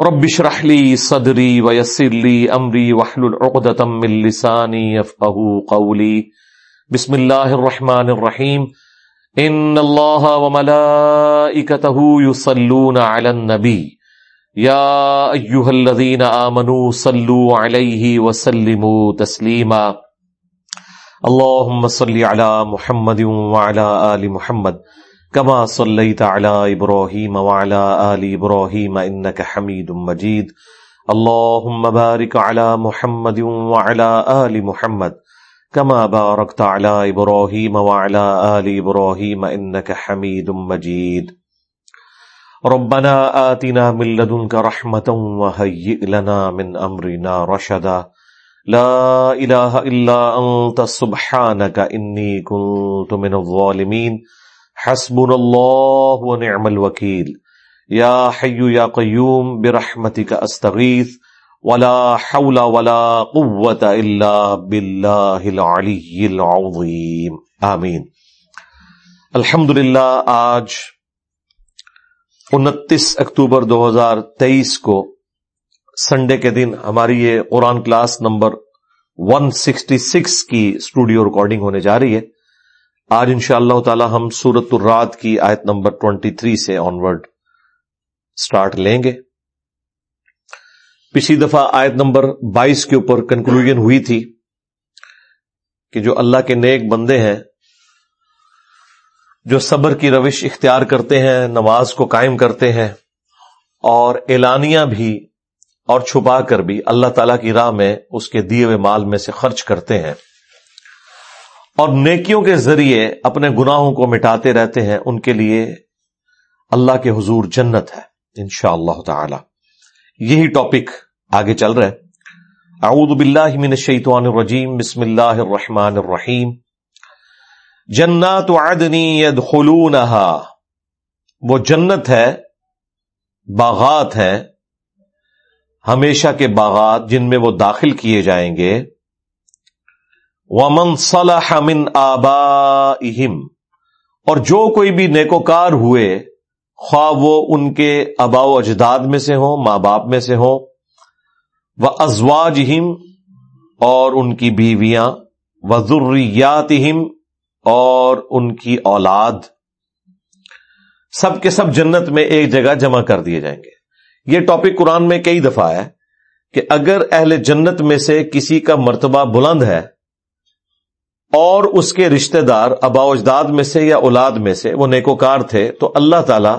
رب اشرح لي صدري ويسر لي امري واحلل عقدة من لساني يفقهوا قولي. بسم الله الرحمن الرحيم. ان الله وملائكته يصلون على النبي. يا ايها الذين امنوا صلوا عليه وسلموا تسليما. اللهم صل على محمد وعلى ال محمد. كما صليت على ابراهيم وعلى ال ابراهيم انك حميد مجيد اللهم بارك على محمد وعلى ال محمد كما باركت على ابراهيم وعلى ال ابراهيم انك حميد مجيد ربنا آتنا من لدنك رحمة وهيئ لنا من أمرنا رشدا. لا إله إلا أنت سبحانك إني كنت من الظالمين حسبنا اللہ ونعم الوکیل. یا حی یا قیوم برحمتک استغیث ولا حول ولا قوة الا باللہ العلی العظیم. آمین. الحمد آج انتیس اکتوبر دو ہزار تیئیس کو سنڈے کے دن ہماری یہ Quran class number one sixty six کی اسٹوڈیو ریکارڈنگ ہونے جا رہی ہے۔ آج ان شاء اللہ تعالی ہم سورت الرات کی آیت نمبر ٹوینٹی تھری سے آنورڈ اسٹارٹ لیں گے۔ پچھلی دفعہ آیت نمبر بائیس کے اوپر کنکلوژن ہوئی تھی کہ جو اللہ کے نیک بندے ہیں، جو صبر کی روش اختیار کرتے ہیں، نماز کو قائم کرتے ہیں، اور اعلانیہ بھی اور چھپا کر بھی اللہ تعالی کی راہ میں اس کے دیے ہوئے مال میں سے خرچ کرتے ہیں۔ اور نیکیوں کے ذریعے اپنے گناہوں کو مٹاتے رہتے ہیں، ان کے لیے اللہ کے حضور جنت ہے ان شاء اللہ تعالی۔ یہی ٹاپک آگے چل رہے اعوذ باللہ من الشیطان الرجیم، بسم اللہ الرحمن الرحیم۔ جنات عدنی يدخلونها وہ جنت ہے، باغات ہیں، ہمیشہ کے باغات جن میں وہ داخل کیے جائیں گے۔ ومن صلح من آبائہم اور جو کوئی بھی نیکوکار ہوئے، خواہ وہ ان کے ابا و اجداد میں سے ہوں، ماں باپ میں سے ہوں وہ ازواج اور ان کی بیویاں و ضروریات اور ان کی اولاد۔ سب کے سب جنت میں ایک جگہ جمع کر دیے جائیں گے۔ یہ ٹاپک قرآن میں کئی دفعہ ہے کہ اگر اہل جنت میں سے کسی کا مرتبہ بلند ہے اور اس کے رشتہ دار ابا اجداد میں سے یا اولاد میں سے وہ نیکوکار تھے، تو اللہ تعالی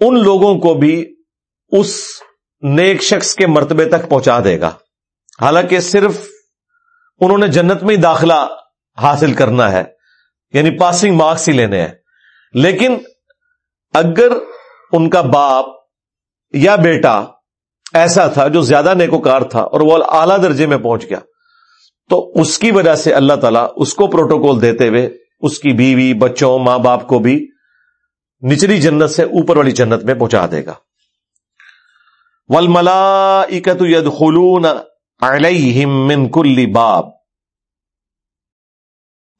ان لوگوں کو بھی اس نیک شخص کے مرتبے تک پہنچا دے گا۔ حالانکہ صرف انہوں نے جنت میں ہی داخلہ حاصل کرنا ہے یعنی پاسنگ مارکس ہی لینے ہیں۔ لیکن اگر ان کا باپ یا بیٹا ایسا تھا جو زیادہ نیکوکار تھا اور وہ اعلی درجے میں پہنچ گیا تو اس کی وجہ سے اللہ تعالیٰ اس کو پروٹوکول دیتے ہوئے اس کی بیوی، بچوں، ماں باپ کو بھی نچلی جنت سے اوپر والی جنت میں پہنچا دے گا۔ ول ملا اکت خلون من کلی باب۔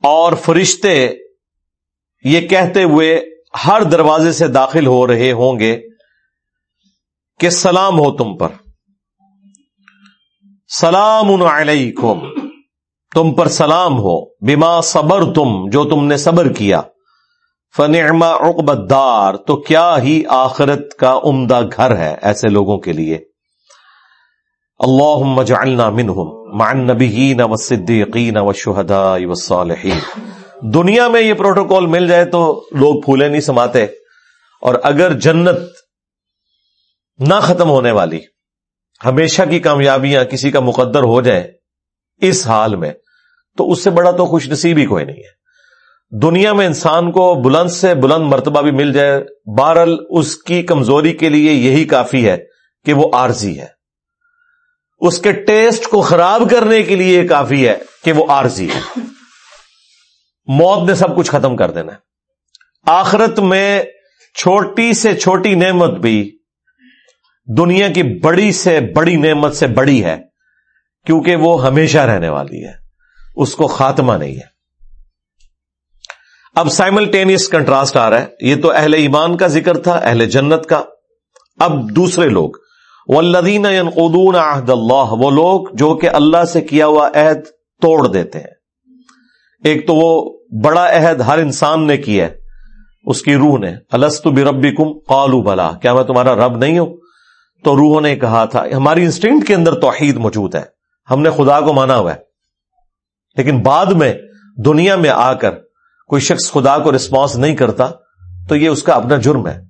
اور فرشتے یہ کہتے ہوئے ہر دروازے سے داخل ہو رہے ہوں گے کہ سلام ہو تم پر۔ سلام علیکم۔ تم پر سلام ہو بیما صبر تم جو تم نے صبر کیا۔ فنعما عقبت دار تو کیا ہی آخرت کا عمدہ گھر ہے ایسے لوگوں کے لیے؟ اللہ مجعلنا منہم، مع النبیین والصدیقین والشہداء والصالحین۔ دنیا میں یہ پروٹوکول مل جائے تو لوگ پھولے نہیں سماتے۔ اور اگر جنت نہ ختم ہونے والی، ہمیشہ کی کامیابیاں کسی کا مقدر ہو جائیں اس حال میں، تو اس سے بڑا تو خوش نصیب ہی کوئی نہیں ہے۔ دنیا میں انسان کو بلند سے بلند مرتبہ بھی مل جائے بہرل اس کی کمزوری کے لیے یہی کافی ہے کہ وہ عارضی ہے۔ اس کے ٹیسٹ کو خراب کرنے کے لیے کافی ہے کہ وہ عارضی ہے۔ موت نے سب کچھ ختم کر دینا ہے۔ آخرت میں چھوٹی سے چھوٹی نعمت بھی دنیا کی بڑی سے بڑی نعمت سے بڑی ہے۔ کیونکہ وہ ہمیشہ رہنے والی ہے اس کو خاتمہ نہیں ہے۔ اب سائملٹینیس کنٹراسٹ آ رہا ہے۔ یہ تو اہل ایمان کا ذکر تھا، اہل جنت کا۔ اب دوسرے لوگ۔ والذین ينقضون عہد اللہ وہ لوگ جو کہ اللہ سے کیا ہوا عہد توڑ دیتے ہیں۔ ایک تو وہ بڑا عہد ہر انسان نے کیا ہے، اس کی روح نے۔ السط بربی کم قالو بلا۔ کیا میں تمہارا رب نہیں ہوں؟ تو روح نے کہا تھا، ہماری انسٹنکٹ کے اندر توحید موجود ہے۔ ہم نے خدا کو مانا ہوا ہے۔ لیکن بعد میں دنیا میں آ کر کوئی شخص خدا کو رسپانس نہیں کرتا، تو یہ اس کا اپنا جرم ہے۔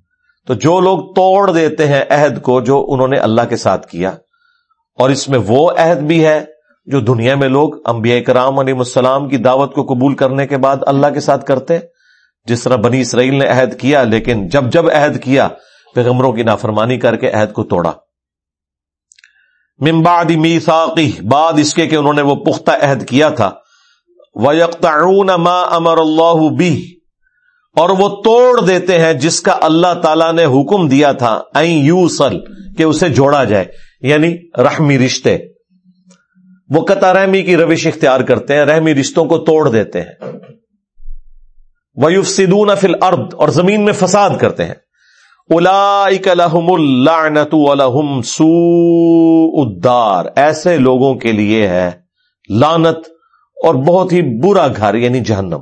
تو جو لوگ توڑ دیتے ہیں عہد کو، جو انہوں نے اللہ کے ساتھ کیا، اور اس میں وہ عہد بھی ہے جو دنیا میں لوگ انبیاء کرام علیہ السلام کی دعوت کو قبول کرنے کے بعد اللہ کے ساتھ کرتے جس طرح بنی اسرائیل نے عہد کیا، لیکن جب جب عہد کیا، پیغمبروں کی نافرمانی کر کے عہد کو توڑا۔ ممباد میساقی بعد اس کے کہ انہوں نے وہ پختہ عہد کیا تھا۔ ما امر اللہ بھی اور وہ توڑ دیتے ہیں جس کا اللہ تعالی نے حکم دیا تھا۔ این یو سل کہ اسے جوڑا جائے۔ یعنی رحمی رشتے۔ وہ قطع رحمی کی روش اختیار کرتے ہیں، رحمی رشتوں کو توڑ دیتے ہیں۔ وہ سدون فل ارد اور زمین میں فساد کرتے ہیں۔ الحم اللہ الحم سو ادار ایسے لوگوں کے لیے ہے لانت اور بہت ہی برا گھر یعنی جہنم۔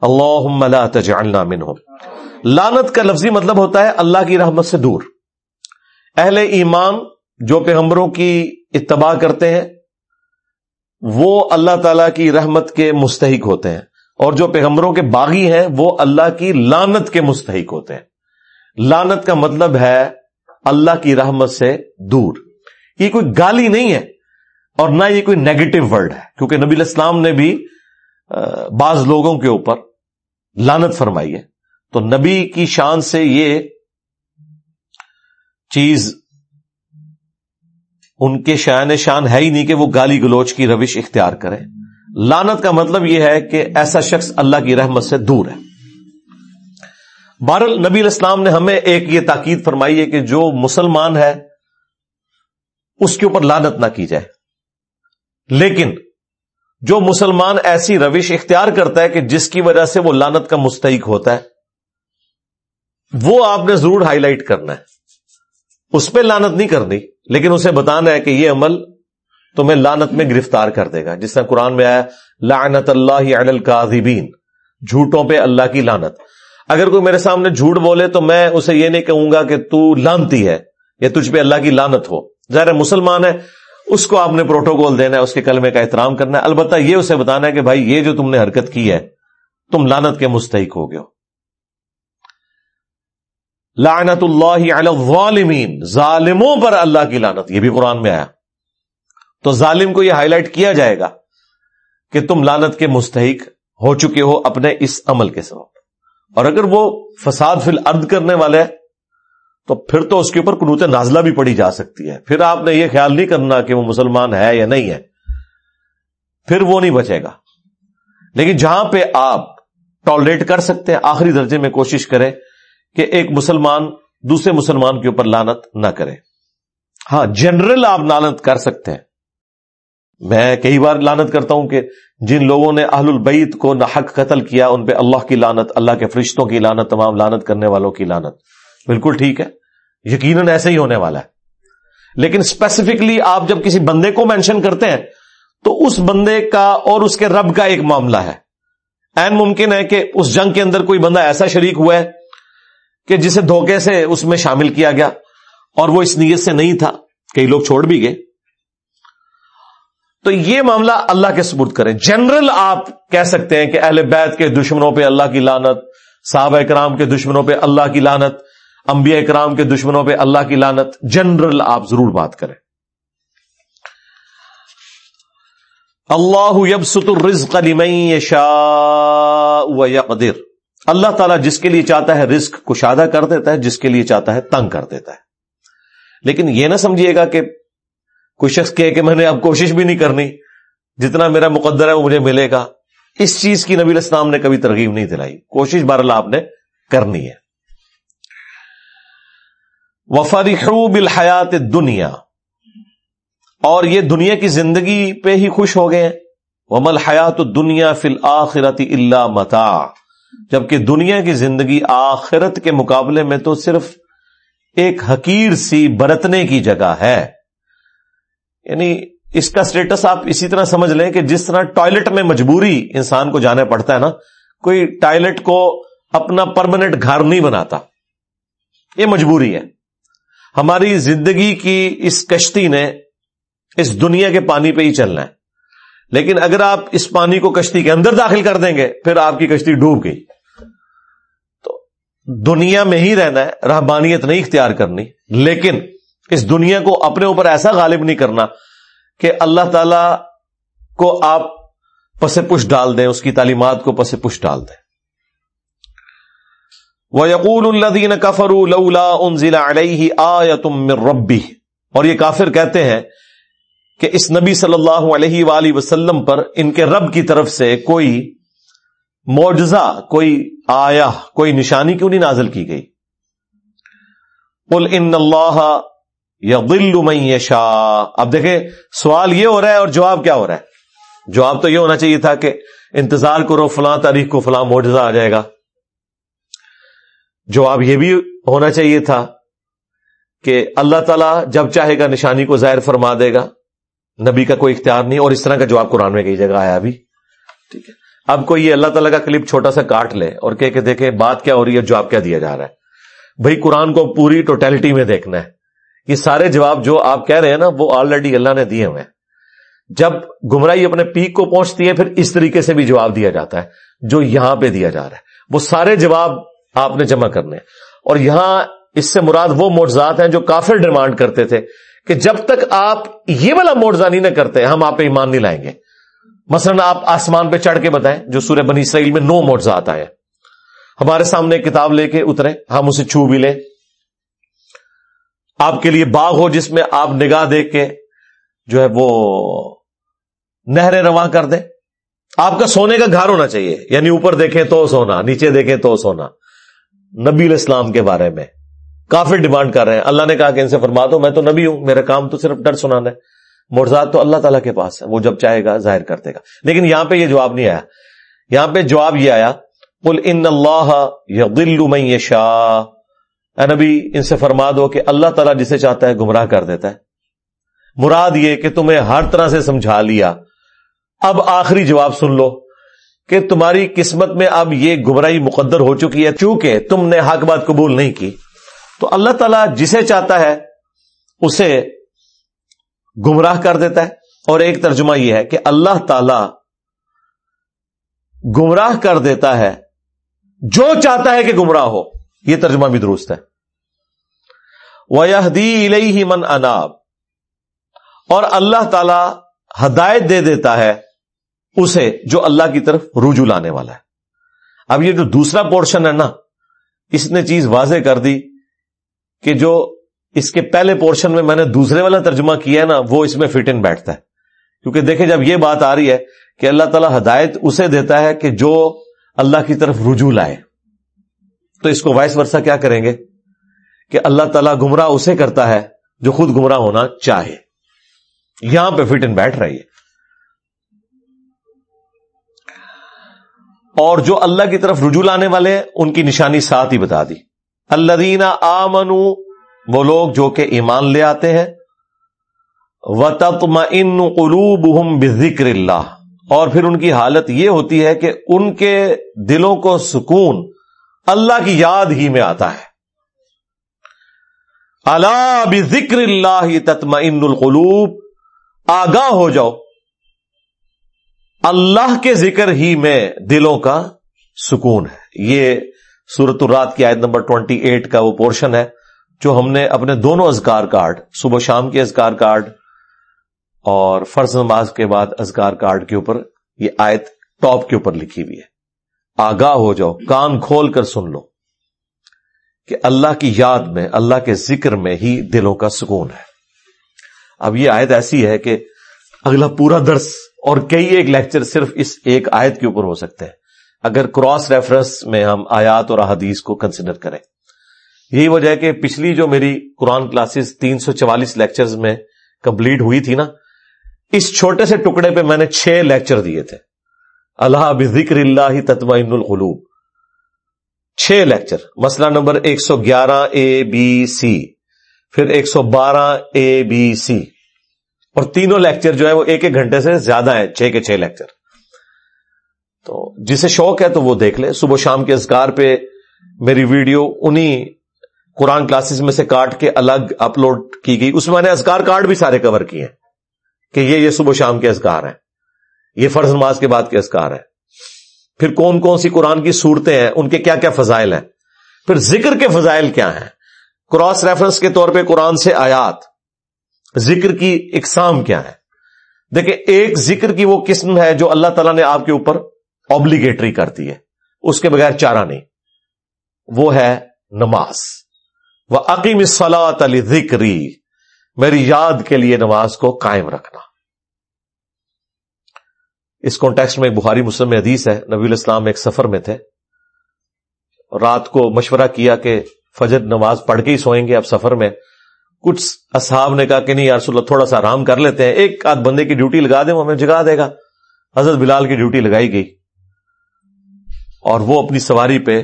اللہ لا تجعلنا منہم۔ لانت کا لفظی مطلب ہوتا ہے اللہ کی رحمت سے دور۔ اہل ایمان جو پیغمبروں کی اتباع کرتے ہیں، وہ اللہ تعالی کی رحمت کے مستحق ہوتے ہیں۔ اور جو پیغمبروں کے باغی ہیں، وہ اللہ کی لانت کے مستحق ہوتے ہیں۔ لانت کا مطلب ہے اللہ کی رحمت سے دور۔ یہ کوئی گالی نہیں ہے اور نہ یہ کوئی نیگیٹو ورڈ ہے۔ کیونکہ نبی الاسلام نے بھی بعض لوگوں کے اوپر لانت فرمائی ہے۔ تو نبی کی شان سے یہ چیز ان کے شان شان ہے ہی نہیں کہ وہ گالی گلوچ کی روش اختیار کرے۔ لانت کا مطلب یہ ہے کہ ایسا شخص اللہ کی رحمت سے دور ہے۔ بہرل نبی الاسلام نے ہمیں ایک یہ تاکید فرمائی ہے کہ جو مسلمان ہے، اس کے اوپر لانت نہ کی جائے۔ لیکن جو مسلمان ایسی روش اختیار کرتا ہے کہ جس کی وجہ سے وہ لانت کا مستحق ہوتا ہے، وہ آپ نے ضرور ہائی لائٹ کرنا ہے۔ اس پہ لانت نہیں کرنی، لیکن اسے بتانا ہے کہ یہ عمل تمہیں لانت میں گرفتار کر دے گا۔ جس طرح قرآن میں آیا، لعنت اللہ القاذبین جھوٹوں پہ اللہ کی لانت اگر کوئی میرے سامنے جھوٹ بولے تو میں اسے یہ نہیں کہوں گا کہ تو لانتی ہے یا تجھ پہ اللہ کی لانت ہو۔ ظاہر مسلمان ہے، اس کو آپ نے پروٹوکول دینا ہے، اس کے کلمے کا احترام کرنا ہے۔ البتہ یہ اسے بتانا ہے کہ بھائی، یہ جو تم نے حرکت کی ہے، تم لانت کے مستحق ہو گئے لعنت اللہ علی الظالمین، ظالموں پر اللہ کی لانت یہ بھی قرآن میں آیا۔ تو ظالم کو یہ ہائی لائٹ کیا جائے گا کہ تم لانت کے مستحق ہو چکے ہو اپنے اس عمل کے سبب۔ اور اگر وہ فساد فی الارض کرنے والے تو پھر تو اس کے اوپر قنوت نازلہ بھی پڑی جا سکتی ہے۔ پھر آپ نے یہ خیال نہیں کرنا کہ وہ مسلمان ہے یا نہیں ہے۔ پھر وہ نہیں بچے گا۔ لیکن جہاں پہ آپ ٹالریٹ کر سکتے ہیں، آخری درجے میں کوشش کریں کہ ایک مسلمان دوسرے مسلمان کے اوپر لانت نہ کرے۔ ہاں جنرل آپ لانت کر سکتے ہیں۔ میں کئی بار لانت کرتا ہوں کہ جن لوگوں نے اہل البعید کو نہ حق قتل کیا، ان پہ اللہ کی لانت اللہ کے فرشتوں کی لانت تمام لانت کرنے والوں کی لانت بالکل ٹھیک ہے، یقیناً ایسے ہی ہونے والا ہے۔ لیکن اسپیسیفکلی آپ جب کسی بندے کو مینشن کرتے ہیں، تو اس بندے کا اور اس کے رب کا ایک معاملہ ہے۔ این ممکن ہے کہ اس جنگ کے اندر کوئی بندہ ایسا شریک ہوا ہے کہ جسے دھوکے سے اس میں شامل کیا گیا اور وہ اس نیت سے نہیں تھا۔ کئی لوگ چھوڑ بھی گئے۔ تو یہ معاملہ اللہ کے ثبوت کریں۔ جنرل آپ کہہ سکتے ہیں کہ اہل بیت کے دشمنوں پہ اللہ کی لانت صحابہ اکرام کے دشمنوں پہ اللہ کی لانت انبیاء اکرام کے دشمنوں پہ اللہ کی لانت جنرل آپ ضرور بات کریں۔ اللہ یبسط الرزق لمن یشاء ویقدر اللہ تعالیٰ جس کے لیے چاہتا ہے رزق کشادہ کر دیتا ہے، جس کے لیے چاہتا ہے تنگ کر دیتا ہے۔ لیکن یہ نہ سمجھیے گا کہ کوئی شخص کہے کہ میں نے اب کوشش بھی نہیں کرنی، جتنا میرا مقدر ہے وہ مجھے ملے گا۔ اس چیز کی نبی الاسلام نے کبھی ترغیب نہیں دلائی۔ کوشش بہرحال آپ نے کرنی ہے۔ وفرحو بالحیات دنیا اور یہ دنیا کی زندگی پہ ہی خوش ہو گئے ومل حیات دنیا فی الآخرت اللہ متا جبکہ دنیا کی زندگی آخرت کے مقابلے میں تو صرف ایک حقیر سی برتنے کی جگہ ہے۔ یعنی اس کا سٹیٹس آپ اسی طرح سمجھ لیں کہ جس طرح ٹوائلٹ میں مجبوری انسان کو جانا پڑتا ہے نا، کوئی ٹوائلٹ کو اپنا پرماننٹ گھر نہیں بناتا۔ یہ مجبوری ہے۔ ہماری زندگی کی اس کشتی نے اس دنیا کے پانی پہ ہی چلنا ہے۔ لیکن اگر آپ اس پانی کو کشتی کے اندر داخل کر دیں گے، پھر آپ کی کشتی ڈوب گئی۔ تو دنیا میں ہی رہنا ہے رحبانیت نہیں اختیار کرنی۔ لیکن اس دنیا کو اپنے اوپر ایسا غالب نہیں کرنا کہ اللہ تعالی کو آپ پس پش ڈال دیں، اس کی تعلیمات کو پس پش ڈال دیں۔ وہ یقول الدین کفر علیہ آ تم ربی اور یہ کافر کہتے ہیں کہ اس نبی صلی اللہ علیہ وآلہ وسلم پر ان کے رب کی طرف سے کوئی معجزہ، کوئی آیا کوئی نشانی کیوں نہیں نازل کی گئی؟ قل ان اللہ یا دل شاہ اب دیکھیں، سوال یہ ہو رہا ہے اور جواب کیا ہو رہا ہے؟ جواب تو یہ ہونا چاہیے تھا کہ انتظار کرو، فلاں تاریخ کو فلاں معجزہ آ جائے گا۔ جواب یہ بھی ہونا چاہیے تھا کہ اللہ تعالی جب چاہے گا نشانی کو ظاہر فرما دے گا۔ نبی کا کوئی اختیار نہیں، اور اس طرح کا جواب قرآن میں کئی جگہ آیا ابھی ٹھیک ہے۔ اب کوئی یہ اللہ تعالیٰ کا کلپ چھوٹا سا کاٹ لے اور کہ دیکھے بات کیا ہو رہی ہے جواب کیا دیا جا رہا ہے؟ بھائی قرآن کو پوری ٹوٹیلٹی میں دیکھنا ہے۔ یہ سارے جواب جو آپ کہہ رہے ہیں نا، وہ آلریڈی اللہ نے دیے ہوئے ہیں۔ جب گمراہی اپنے پیک کو پہنچتی ہے، پھر اس طریقے سے بھی جواب دیا جاتا ہے، جو یہاں پہ دیا جا رہا ہے۔ وہ سارے جواب آپ نے جمع کرنے اور یہاں اس سے مراد وہ موضات ہیں جو کافر ڈیمانڈ کرتے تھے کہ جب تک آپ یہ والا موڑزہ نہیں نہ کرتے، ہم آپ پہ ایمان نہیں لائیں گے۔ مثلا آپ آسمان پہ چڑھ کے بتائیں، جو سورہ بنی اسرائیل میں نو موڑزہ آتا ہے ہمارے سامنے کتاب لے کے اترے ہم اسے چھو بھی لیں۔ آپ کے لیے باغ ہو جس میں آپ نگاہ دیکھ کے جو ہے وہ نہریں رواں کر دیں۔ آپ کا سونے کا گھر ہونا چاہیے۔ یعنی اوپر دیکھیں تو سونا، نیچے دیکھیں تو سونا۔ نبی الاسلام کے بارے میں کافی ڈیمانڈ کر رہے ہیں۔ اللہ نے کہا کہ ان سے فرما دو، میں تو نبی ہوں، میرا کام تو صرف ڈر سنانا ہے۔ مرزاد تو اللہ تعالیٰ کے پاس ہے، وہ جب چاہے گا ظاہر کر دے گا۔ لیکن یہاں پہ یہ جواب نہیں آیا۔ یہاں پہ جواب یہ آیا کل ان اللہ دل شاہ اے نبی، ان سے فرما دو کہ اللہ تعالیٰ جسے چاہتا ہے گمراہ کر دیتا ہے۔ مراد یہ کہ تمہیں ہر طرح سے سمجھا لیا۔ اب آخری جواب سن لو کہ تمہاری قسمت میں اب یہ گمراہی مقدر ہو چکی ہے چونکہ تم نے حق بات قبول نہیں کی۔ تو اللہ تعالیٰ جسے چاہتا ہے، اسے گمراہ کر دیتا ہے۔ اور ایک ترجمہ یہ ہے کہ اللہ تعالی گمراہ کر دیتا ہے جو چاہتا ہے کہ گمراہ ہو۔ یہ ترجمہ بھی درست ہے۔ وہ من اناب اور اللہ تعالی ہدایت دے دیتا ہے اسے جو اللہ کی طرف رجوع لانے والا ہے۔ اب یہ جو دوسرا پورشن ہے نا، اس نے چیز واضح کر دی کہ جو اس کے پہلے پورشن میں میں نے دوسرے والا ترجمہ کیا ہے نا، وہ اس میں فٹ ان بیٹھتا ہے۔ کیونکہ دیکھیں جب یہ بات آ رہی ہے کہ اللہ تعالیٰ ہدایت اسے دیتا ہے کہ جو اللہ کی طرف رجوع لائے۔ تو اس کو وائس ورثہ کیا کریں گے؟ کہ اللہ تعالیٰ گمراہ اسے کرتا ہے جو خود گمراہ ہونا چاہے۔ یہاں پہ فٹ ان بیٹھ رہی ہے۔ اور جو اللہ کی طرف رجوع لانے والے ہیں، ان کی نشانی ساتھ ہی بتا دی۔ اللہ دینا آ وہ لوگ جو کہ ایمان لے آتے ہیں۔ و تم ان قلوب ذکر اللہ۔ اور پھر ان کی حالت یہ ہوتی ہے کہ ان کے دلوں کو سکون اللہ کی یاد ہی میں آتا ہے۔ اللہ بھی ذکر اللہ تتم القلوب۔ آگاہ ہو جاؤ۔ اللہ کے ذکر ہی میں دلوں کا سکون ہے۔ یہ سورت الرات کی آیت نمبر ٹوینٹی ایٹ کا وہ پورشن ہے جو ہم نے اپنے دونوں ازکار کارڈ، صبح شام کے ازکار کارڈ اور فرض نماز کے بعد ازکار کارڈ کے اوپر یہ آیت ٹاپ کے اوپر لکھی ہوئی ہے۔ آگاہ ہو جاؤ، کان کھول کر سن لو۔ کہ اللہ کی یاد میں، اللہ کے ذکر میں ہی دلوں کا سکون ہے۔ اب یہ آیت ایسی ہے کہ اگلا پورا درس اور کئی ایک لیکچر صرف اس ایک آیت کے اوپر ہو سکتے ہیں۔ اگر کراس ریفرنس میں ہم آیات اور احادیث کو کنسیڈر کریں۔ یہی وجہ ہے کہ پچھلی جو میری قرآن کلاسز تین سو چوالیس لیکچر میں کمپلیٹ ہوئی تھی نا، اس چھوٹے سے ٹکڑے پہ میں نے چھ لیکچر دیے تھے۔ اللہ بذکر اللہ تطمئن القلوب۔ چھ لیکچر، مسئلہ نمبر ایک سو گیارہ اے بی سی، پھر ایک سو بارہ اے بی سی۔ اور تینوں لیکچر جو ہے وہ ایک ایک گھنٹے سے زیادہ ہیں، چھ کے چھ لیکچر۔ تو جسے شوق ہے تو وہ دیکھ لے صبح شام کے اذکار پہ میری ویڈیو انہی قرآن کلاسز میں سے کاٹ کے الگ اپلوڈ کی گئی۔ اس میں نے اذکار کارڈ بھی سارے کور کیے ہیں کہ یہ یہ صبح شام کے اذکار ہیں۔ یہ فرض نماز کے بعد کے اذکار ہیں۔ پھر کون کون سی قرآن کی صورتیں ہیں؟ ان کے کیا کیا فضائل ہیں؟ پھر ذکر کے فضائل کیا ہیں؟ کراس ریفرنس کے طور پہ قرآن سے آیات، ذکر کی اقسام کیا ہے دیکھیں، ایک ذکر کی وہ قسم ہے جو اللہ تعالیٰ نے آپ کے اوپر آبلیگیٹری کر دی ہے۔ اس کے بغیر چارہ نہیں۔ وہ ہے نماز۔ وہ عقیم صلاح علی ذکری میری یاد کے لیے نماز کو قائم رکھنا۔ اس کانٹیکس میں بخاری مسلم حدیث ہے، نبی الاسلام ایک سفر میں تھے۔ رات کو مشورہ کیا کہ فجر نماز پڑھ کے ہی سوئیں گے اب سفر میں۔ کچھ اصحاب نے کہا کہ نہیں یار اللہ، تھوڑا سا آرام کر لیتے ہیں۔ ایک آدھ بندے کی ڈیوٹی لگا دیں، وہ ہمیں جگا دے گا۔ حضرت بلال کی ڈیوٹی لگائی گئی۔ اور وہ اپنی سواری پہ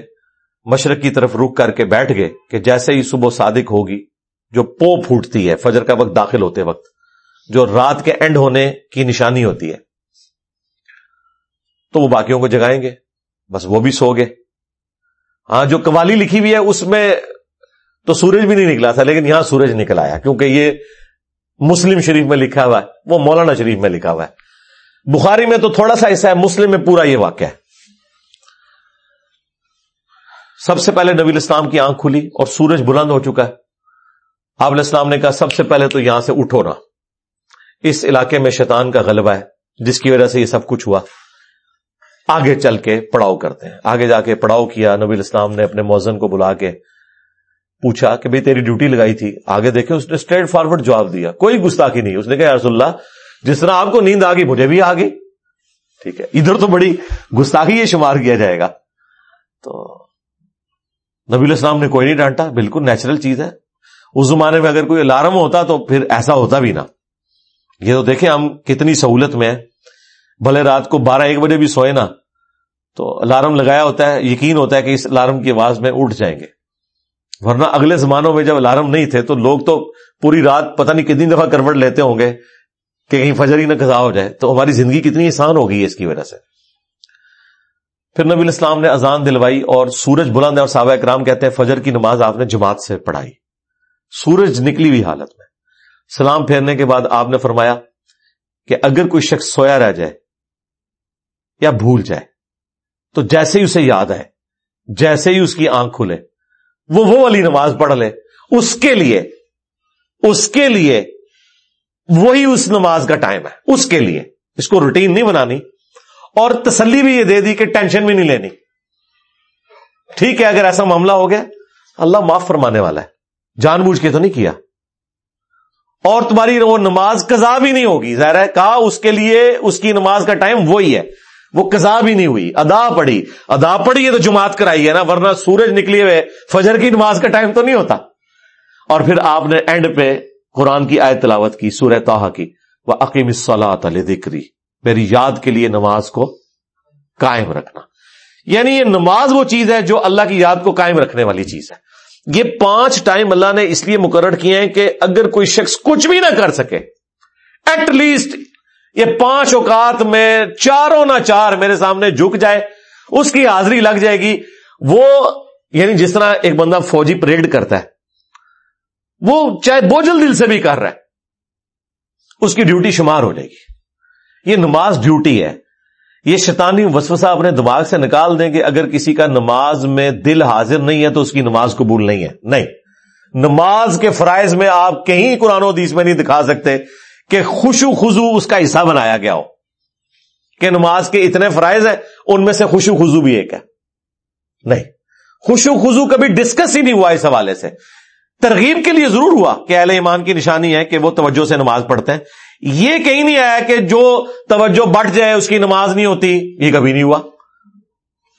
مشرق کی طرف رک کر کے بیٹھ گئے کہ جیسے ہی صبح صادق ہوگی، جو پو پھوٹتی ہے، فجر کا وقت داخل ہوتے وقت، جو رات کے اینڈ ہونے کی نشانی ہوتی ہے۔ تو وہ باقیوں کو جگائیں گے۔ بس وہ بھی سو گے ہاں جو قوالی لکھی ہوئی ہے، اس میں تو سورج بھی نہیں نکلا تھا، لیکن یہاں سورج نکل آیا، کیونکہ یہ مسلم شریف میں لکھا ہوا ہے۔ وہ مولانا شریف میں لکھا ہوا ہے۔ بخاری میں تو تھوڑا سا ایسا ہے، مسلم میں پورا یہ واقعہ ہے۔ سب سے پہلے نبی الاسلام کی آنکھ کھلی اور سورج بلند ہو چکا ہے۔ آپ علیہ السلام نے کہا، سب سے پہلے تو یہاں سے اٹھو نا۔ اس علاقے میں شیطان کا غلبہ ہے، جس کی وجہ سے یہ سب کچھ ہوا۔ آگے چل کے پڑاؤ کرتے ہیں۔ آگے جا کے پڑاؤ کیا، نبی الاسلام نے اپنے موزن کو بلا کے پوچھا کہ بھئی تیری ڈیوٹی لگائی تھی۔ آگے دیکھیں اس نے اسٹریٹ فارورڈ جواب دیا۔ کوئی گستاخی نہیں۔ اس نے کہا رسول اللہ، جس طرح آپ کو نیند آ گئی، مجھے بھی آ گئی۔ ٹھیک ہے۔ ادھر تو بڑی گستاخی یہ شمار کیا جائے گا۔ تو نبی الاسلام نے کوئی نہیں ڈانٹا۔ بالکل نیچرل چیز ہے۔ اس زمانے میں اگر کوئی الارم ہوتا تو پھر ایسا ہوتا بھی نا یہ تو دیکھیں ہم کتنی سہولت میں ہیں۔ بھلے رات کو بارہ ایک بجے بھی سوئے نا، تو الارم لگایا ہوتا ہے، یقین ہوتا ہے کہ اس الارم کی آواز میں اٹھ جائیں گے۔ ورنہ اگلے زمانوں میں جب الارم نہیں تھے، تو لوگ تو پوری رات پتہ نہیں کتنی دفعہ کروٹ لیتے ہوں گے کہ کہیں فجر ہی نہ قضا ہو جائے۔ تو ہماری زندگی کتنی آسان ہو گئی ہے اس کی وجہ سے۔ پھر نبی الاسلام نے اذان دلوائی اور سورج بلند اور صحابہ اکرام کہتے ہیں، فجر کی نماز آپ نے جماعت سے پڑھائی۔ سورج نکلی ہوئی حالت میں۔ سلام پھیرنے کے بعد آپ نے فرمایا کہ اگر کوئی شخص سویا رہ جائے یا بھول جائے۔ تو جیسے ہی اسے یاد ہے جیسے ہی اس کی آنکھ کھلے، وہ وہ والی نماز پڑھ لے۔ اس کے لیے، اس کے لیے وہی اس نماز کا ٹائم ہے۔ اس کے لیے۔ اس کو روٹین نہیں بنانی۔ اور تسلی بھی یہ دے دی کہ ٹینشن بھی نہیں لینی۔ ٹھیک ہے، اگر ایسا معاملہ ہو گیا، اللہ معاف فرمانے والا ہے۔ جان بوجھ کے تو نہیں کیا۔ اور تمہاری وہ نماز قضا بھی نہیں ہوگی۔ ظاہر ہے، کہا اس کے لیے اس کی نماز کا ٹائم وہی ہے۔ وہ قضا بھی نہیں ہوئی، ادا پڑی۔ ادا پڑی ہے تو جماعت کرائی ہے نا، ورنہ سورج نکلی ہوئے، فجر کی نماز کا ٹائم تو نہیں ہوتا۔ اور پھر آپ نے اینڈ پہ قرآن کی آیت تلاوت کی، سورہ توحا کی۔ وہ عقیم صلاح ذکری میری یاد کے لیے نماز کو قائم رکھنا۔ یعنی یہ نماز وہ چیز ہے جو اللہ کی یاد کو قائم رکھنے والی چیز ہے۔ یہ پانچ ٹائم اللہ نے اس لیے مقرر کیے ہیں کہ اگر کوئی شخص کچھ بھی نہ کر سکے ایٹ لیسٹ یہ پانچ اوقات میں چاروں نہ چار میرے سامنے جھک جائے، اس کی حاضری لگ جائے گی۔ وہ یعنی جس طرح ایک بندہ فوجی پریڈ کرتا ہے، وہ چاہے بوجھل دل سے بھی کر رہا ہے، اس کی ڈیوٹی شمار ہو جائے گی۔ یہ نماز ڈیوٹی ہے۔ یہ شیطانی وسوسہ اپنے دماغ سے نکال دیں کہ اگر کسی کا نماز میں دل حاضر نہیں ہے تو اس کی نماز قبول نہیں ہے۔ نہیں۔ نماز کے فرائض میں آپ کہیں قرآن و حدیث میں نہیں دکھا سکتے۔ کہ خوشو خزو اس کا حصہ بنایا گیا ہو۔ کہ نماز کے اتنے فرائض ہیں، ان میں سے خوشو خزو بھی ایک ہے۔ نہیں۔ خوشو خزو کبھی ڈسکس ہی نہیں ہوا اس حوالے سے۔ ترغیب کے لیے ضرور ہوا کہ اہل ایمان کی نشانی ہے کہ وہ توجہ سے نماز پڑھتے ہیں۔ یہ کہیں نہیں آیا کہ جو توجہ بٹ جائے، اس کی نماز نہیں ہوتی۔ یہ کبھی نہیں ہوا۔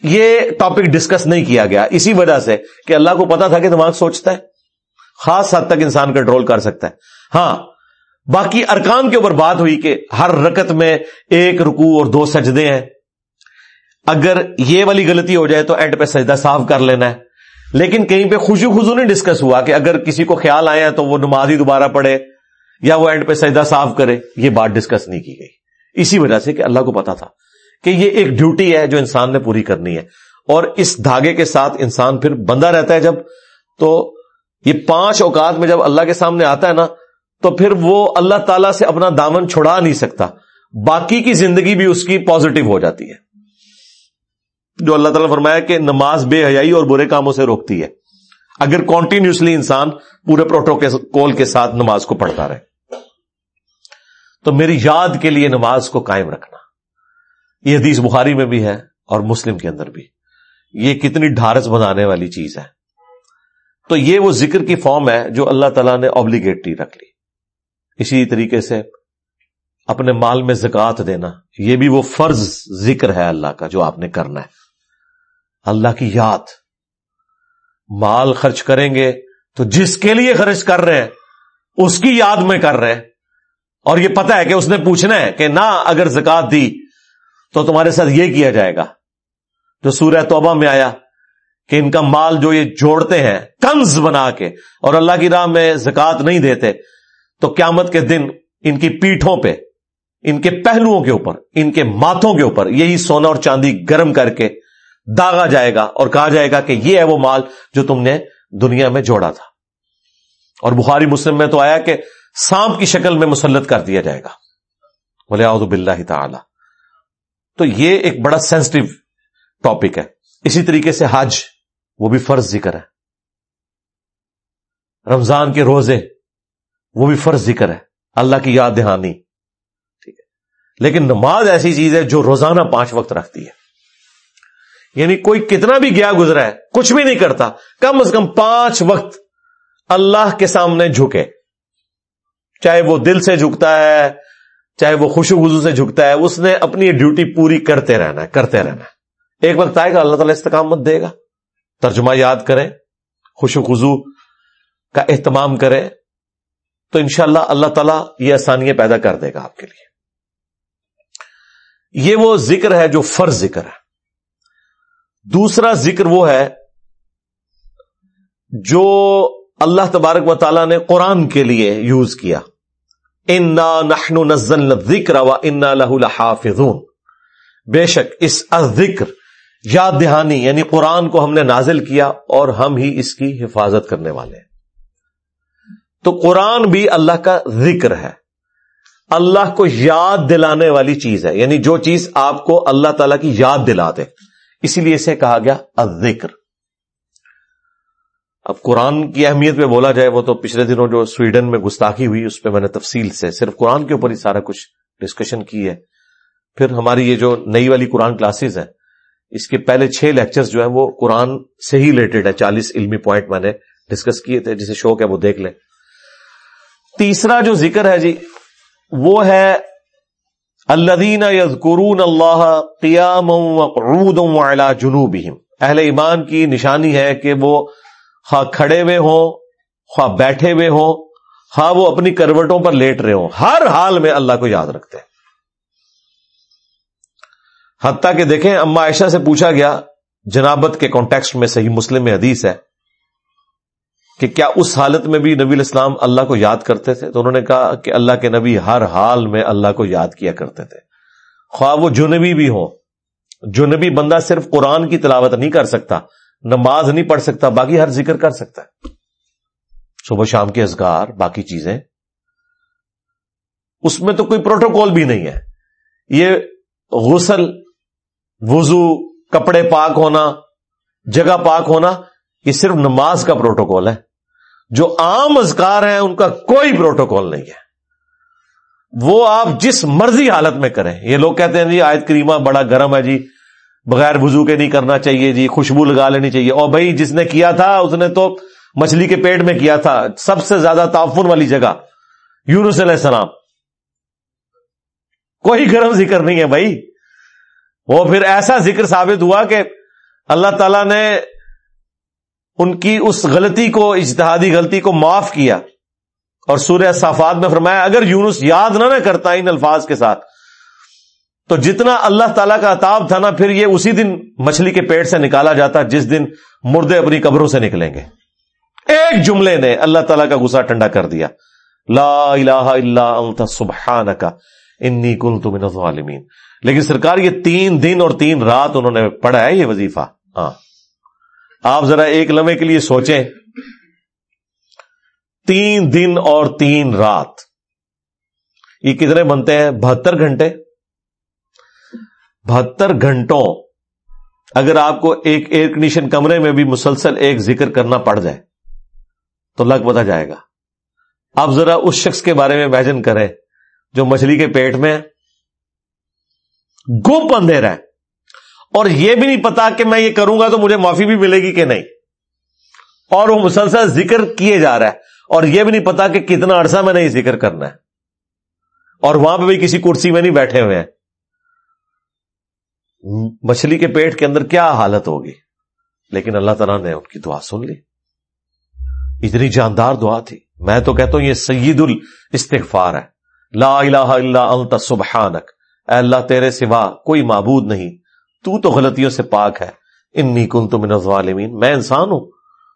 یہ ٹاپک ڈسکس نہیں کیا گیا۔ اسی وجہ سے کہ اللہ کو پتا تھا کہ دماغ سوچتا ہے۔ خاص حد تک انسان کنٹرول کر سکتا ہے۔ ہاں باقی ارکان کے اوپر بات ہوئی کہ ہر رکت میں ایک رکو اور دو سجدے ہیں۔ اگر یہ والی غلطی ہو جائے تو اینڈ پہ سجدہ صاف کر لینا ہے۔ لیکن کہیں پہ خوشی خوشو نہیں ڈسکس ہوا کہ اگر کسی کو خیال آیا تو وہ نماز ہی دوبارہ پڑھے یا وہ اینڈ پہ سجدہ صاف کرے، یہ بات ڈسکس نہیں کی گئی۔ اسی وجہ سے کہ اللہ کو پتا تھا کہ یہ ایک ڈیوٹی ہے جو انسان نے پوری کرنی ہے۔ اور اس دھاگے کے ساتھ انسان پھر بندہ رہتا ہے جب تو یہ پانچ اوقات میں جب اللہ کے سامنے آتا ہے نا تو پھر وہ اللہ تعالی سے اپنا دامن چھڑا نہیں سکتا۔ باقی کی زندگی بھی اس کی پازیٹو ہو جاتی ہے۔ جو اللہ تعالیٰ فرمایا کہ نماز بے حیائی اور برے کاموں سے روکتی ہے۔ اگر کانٹینیوسلی انسان پورے پروٹوکول کے ساتھ نماز کو پڑھتا رہے۔ تو میری یاد کے لیے نماز کو قائم رکھنا۔ یہ حدیث بخاری میں بھی ہے اور مسلم کے اندر بھی۔ یہ کتنی ڈھارس بنانے والی چیز ہے۔ تو یہ وہ ذکر کی فارم ہے جو اللہ تعالیٰ نے آبلیگیٹری رکھ لی۔ اسی طریقے سے اپنے مال میں زکات دینا، یہ بھی وہ فرض ذکر ہے اللہ کا جو آپ نے کرنا ہے۔ اللہ کی یاد۔ مال خرچ کریں گے تو جس کے لیے خرچ کر رہے ہیں، اس کی یاد میں کر رہے ہیں۔ اور یہ پتا ہے کہ اس نے پوچھنا ہے کہ نہ، اگر زکات دی تو تمہارے ساتھ یہ کیا جائے گا۔ جو سورہ توبہ میں آیا کہ ان کا مال جو یہ جوڑتے ہیں کنز بنا کے، اور اللہ کی راہ میں زکات نہیں دیتے تو قیامت کے دن ان کی پیٹھوں پہ، ان کے پہلوؤں کے اوپر، ان کے ماتھوں کے اوپر یہی سونا اور چاندی گرم کر کے داغا جائے گا اور کہا جائے گا کہ یہ ہے وہ مال جو تم نے دنیا میں جوڑا تھا۔ اور بخاری مسلم میں تو آیا کہ سانپ کی شکل میں مسلط کر دیا جائے گا۔ بولے آؤ بلّہ تعالی۔ تو یہ ایک بڑا سینسٹو ٹاپک ہے۔ اسی طریقے سے حج، وہ بھی فرض ذکر ہے۔ رمضان کے روزے وہ بھی فرض ذکر ہے۔ اللہ کی یاد دہانی۔ ٹھیک ہے۔ لیکن نماز ایسی چیز ہے جو روزانہ پانچ وقت رکھتی ہے۔ یعنی کوئی کتنا بھی گیا گزرا ہے، کچھ بھی نہیں کرتا، کم از کم پانچ وقت اللہ کے سامنے جھکے۔ چاہے وہ دل سے جھکتا ہے، چاہے وہ خوشو گزو سے جھکتا ہے، اس نے اپنی ڈیوٹی پوری کرتے رہنا ہے، کرتے رہنا ہے۔ ایک وقت آئے گا، اللہ تعالیٰ استقامت دے گا۔ ترجمہ یاد کریں خوش خزو کا اہتمام کریں۔ تو انشاءاللہ اللہ تعالیٰ یہ آسانیاں پیدا کر دے گا آپ کے لیے۔ یہ وہ ذکر ہے جو فرض ذکر ہے۔ دوسرا ذکر وہ ہے جو اللہ تبارک و تعالیٰ نے قرآن کے لیے یوز کیا۔ انا نحن نزل ذکر و انا لہ لحافظون۔ بے شک اس ذکر یاد دہانی یعنی قرآن کو ہم نے نازل کیا اور ہم ہی اس کی حفاظت کرنے والے ہیں۔ تو قرآن بھی اللہ کا ذکر ہے۔ اللہ کو یاد دلانے والی چیز ہے۔ یعنی جو چیز آپ کو اللہ تعالی کی یاد دلا دے اسی لیے اسے کہا گیا الذکر۔ اب قرآن کی اہمیت پہ بولا جائے وہ تو پچھلے دنوں جو سویڈن میں گستاخی ہوئی، اس پہ میں نے تفصیل سے صرف قرآن کے اوپر ہی سارا کچھ ڈسکشن کی ہے۔ پھر ہماری یہ جو نئی والی قرآن کلاسز ہیں، اس کے پہلے چھ لیکچرز جو ہیں وہ قرآن سے ہی ریلیٹڈ ہے چالیس علمی پوائنٹ میں نے ڈسکس کیے تھے، جسے شوق ہے وہ دیکھ لیں۔ تیسرا جو ذکر ہے جی وہ ہے الدین یزکرون اللہ قیام جنوب اہل ایمان کی نشانی ہے کہ وہ خواہ کھڑے ہوئے ہوں، خواہ بیٹھے ہوئے ہوں، خواہ وہ اپنی کروٹوں پر لیٹ رہے ہوں۔ ہر حال میں اللہ کو یاد رکھتے ہیں۔ حتیٰ کہ دیکھیں، اما عائشہ سے پوچھا گیا، جنابت کے کانٹیکسٹ میں صحیح مسلم میں حدیث ہے۔ کہ کیا اس حالت میں بھی نبی الاسلام اللہ کو یاد کرتے تھے؟ تو انہوں نے کہا کہ اللہ کے نبی ہر حال میں اللہ کو یاد کیا کرتے تھے۔ خواہ وہ جنبی بھی ہو جنبی بندہ صرف قرآن کی تلاوت نہیں کر سکتا، نماز نہیں پڑھ سکتا، باقی ہر ذکر کر سکتا ہے۔ صبح شام کے ازگار باقی چیزیں۔ اس میں تو کوئی پروٹوکول بھی نہیں ہے۔ یہ غسل، وضو، کپڑے پاک ہونا، جگہ پاک ہونا یہ صرف نماز کا پروٹوکول ہے۔ جو عام ازکار ہیں، ان کا کوئی پروٹوکول نہیں ہے۔ وہ آپ جس مرضی حالت میں کریں۔ یہ لوگ کہتے ہیں جی آیت کریمہ بڑا گرم ہے جی بغیر وضو کے نہیں کرنا چاہیے جی خوشبو لگا لینی چاہیے۔ اور بھائی، جس نے کیا تھا، اس نے تو مچھلی کے پیٹ میں کیا تھا۔ سب سے زیادہ تعفن والی جگہ، یونس علیہ السلام۔ کوئی گرم ذکر نہیں ہے بھائی۔ وہ پھر ایسا ذکر ثابت ہوا کہ اللہ تعالی نے ان کی اس غلطی کو، اجتہادی غلطی کو معاف کیا۔ اور سورہ صافات میں فرمایا، اگر یونس یاد نہ نہ کرتا ان الفاظ کے ساتھ، تو جتنا اللہ تعالیٰ کا اتاب تھا نا، پھر یہ اسی دن مچھلی کے پیٹ سے نکالا جاتا، جس دن مردے اپنی قبروں سے نکلیں گے۔ ایک جملے نے اللہ تعالیٰ کا غصہ ٹنڈا کر دیا۔ لا الہ الا انت سبحانک، انی کنت من الظالمین۔ لیکن سرکار یہ تین دن اور تین رات انہوں نے پڑھا ہے، یہ وظیفہ۔ ہاں۔ آپ ذرا ایک لمحے کے لیے سوچیں۔ تین دن اور تین رات۔ یہ کتنے بنتے ہیں؟ بہتر گھنٹے۔ بہتر گھنٹوں۔ اگر آپ کو ایک ایئر کنڈیشن کمرے میں بھی مسلسل ایک ذکر کرنا پڑ جائے، تو لگ پتا جائے گا۔ آپ ذرا اس شخص کے بارے میں امیجن کریں جو مچھلی کے پیٹ میں گوپ اندھیرا ہے اور یہ بھی نہیں پتا کہ میں یہ کروں گا تو مجھے معافی بھی ملے گی کہ نہیں۔ اور وہ مسلسل ذکر کیے جا رہا ہے۔ اور یہ بھی نہیں پتا کہ کتنا عرصہ میں نے یہ ذکر کرنا ہے۔ اور وہاں پہ بھی کسی کرسی میں نہیں بیٹھے ہوئے ہیں۔ مچھلی کے پیٹ کے اندر کیا حالت ہوگی؟ لیکن اللہ تعالیٰ نے ان کی دعا سن لی۔ اتنی جاندار دعا تھی۔ میں تو کہتا ہوں یہ سید الاستغفار ہے۔ لا الہ الا انت سبحانک۔ اے اللہ تیرے سوا کوئی معبود نہیں۔ تو تو غلطیوں سے پاک ہے۔ انی کن تو من الظالمین۔ میں انسان ہوں،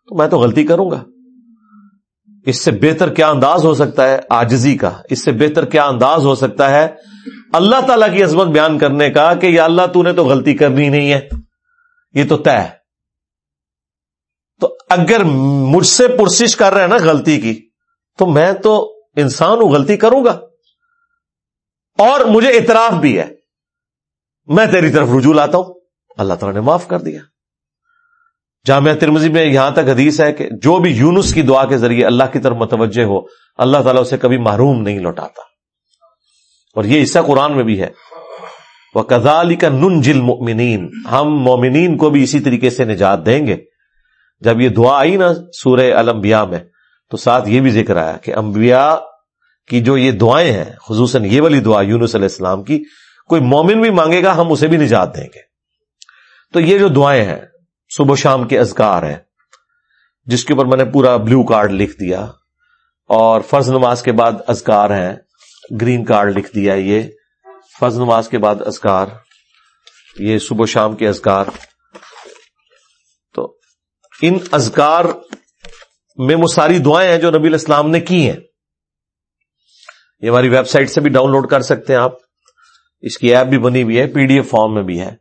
تو میں تو غلطی کروں گا۔ اس سے بہتر کیا انداز ہو سکتا ہے؟ آجزی کا۔ اس سے بہتر کیا انداز ہو سکتا ہے؟ اللہ تعالی کی عظمت بیان کرنے کا کہ یا اللہ تو نے تو غلطی کرنی نہیں ہے۔ یہ تو طے تو اگر مجھ سے پرسش کر رہے ہیں نا غلطی کی، تو میں تو انسان ہوں، غلطی کروں گا۔ اور مجھے اعتراف بھی ہے۔ میں تیری طرف رجوع لاتا ہوں۔ اللہ تعالیٰ نے معاف کر دیا۔ جامعہ ترمزی میں یہاں تک حدیث ہے کہ جو بھی یونس کی دعا کے ذریعے اللہ کی طرف متوجہ ہو، اللہ تعالیٰ اسے کبھی محروم نہیں لوٹاتا۔ اور یہ حصہ قرآن میں بھی ہے۔ وہ کزالی کا نن جل مومنین ہم مومنین کو بھی اسی طریقے سے نجات دیں گے۔ جب یہ دعا آئی نا سورہ المبیا میں، تو ساتھ یہ بھی ذکر آیا کہ انبیاء کی جو یہ دعائیں ہیں، خصوصاً یہ والی دعا یونس علیہ السلام کی کوئی مومن بھی مانگے گا، ہم اسے بھی نجات دیں گے۔ تو یہ جو دعائیں ہیں، صبح شام کے ازکار ہیں، جس کے اوپر میں نے پورا بلو کارڈ لکھ دیا، اور فرض نماز کے بعد ازکار ہیں، گرین کارڈ لکھ دیا یہ۔ فرض نماز کے بعد ازکار یہ صبح شام کے ازکار تو ان ازکار میں وہ ساری دعائیں ہیں جو نبی الاسلام نے کی ہیں۔ یہ ہماری ویب سائٹ سے بھی ڈاؤن لوڈ کر سکتے ہیں آپ۔ اس کی ایپ بھی بنی ہوئی ہے، پی ڈی ایف فارم میں بھی ہے۔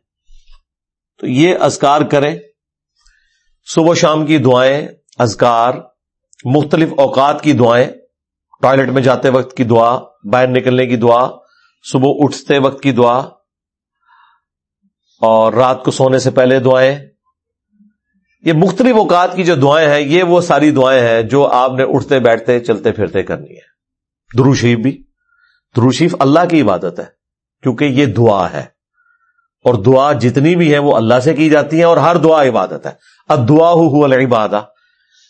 تو یہ ازکار کریں۔ صبح شام کی دعائیں ازکار مختلف اوقات کی دعائیں۔ ٹوائلٹ میں جاتے وقت کی دعا، باہر نکلنے کی دعا، صبح اٹھتے وقت کی دعا۔ اور رات کو سونے سے پہلے دعائیں۔ یہ مختلف اوقات کی جو دعائیں ہیں، یہ وہ ساری دعائیں ہیں جو آپ نے اٹھتے، بیٹھتے، چلتے، پھرتے کرنی ہے دروشیف بھی۔ دروشیف اللہ کی عبادت ہے۔ کیونکہ یہ دعا ہے۔ اور دعا جتنی بھی ہے وہ اللہ سے کی جاتی ہے اور ہر دعا عبادت ہے۔ اب دعا ہو العبادہ،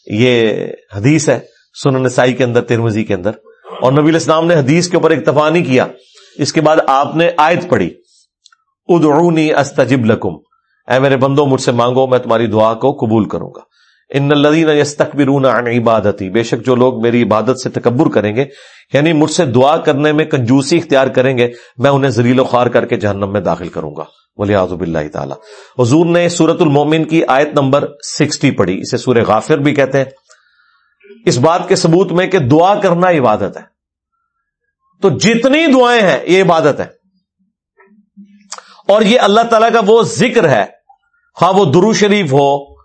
یہ حدیث ہے سنن سائی کے اندر ترمزی کے اندر۔ اور نبی الاسلام نے حدیث کے اوپر اکتفا نہیں کیا۔ اس کے بعد آپ نے آیت پڑھی۔ ادعونی استجب لکم۔ اے میرے بندوں مجھ سے مانگو، میں تمہاری دعا کو قبول کروں گا۔ ان الدین یستکبرون عن عبادتی، بے شک جو لوگ میری عبادت سے تکبر کریں گے یعنی مجھ سے دعا کرنے میں کنجوسی اختیار کریں گے، میں انہیں زریل و خوار کر کے جہنم میں داخل کروں گا۔ بولے آزب اللہ تعالیٰ۔ حضور نے سورت المومن کی آیت نمبر سکسٹی پڑھی، اسے سور غافر بھی کہتے ہیں۔ اس بات کے ثبوت میں کہ دعا کرنا عبادت ہے۔ تو جتنی دعائیں ہیں، یہ عبادت ہے۔ اور یہ اللہ تعالیٰ کا وہ ذکر ہے، خواہ وہ درو شریف ہو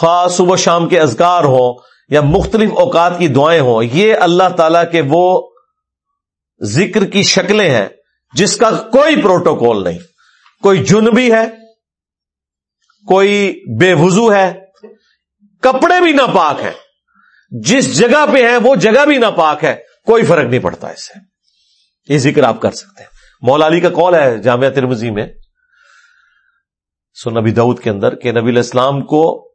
خواہ صبح شام کے اذکار ہوں یا مختلف اوقات کی دعائیں ہوں، یہ اللہ تعالی کے وہ ذکر کی شکلیں ہیں جس کا کوئی پروٹوکول نہیں۔ کوئی جنبی ہے، کوئی بے وضو ہے، کپڑے بھی ناپاک ہیں۔ جس جگہ پہ ہیں، وہ جگہ بھی ناپاک ہے۔ کوئی فرق نہیں پڑتا اس سے۔ یہ ذکر آپ کر سکتے ہیں۔ مولا علی کا کال ہے جامعہ ترمزی میں سو نبی دعود کے اندر کہ نبی الاسلام کو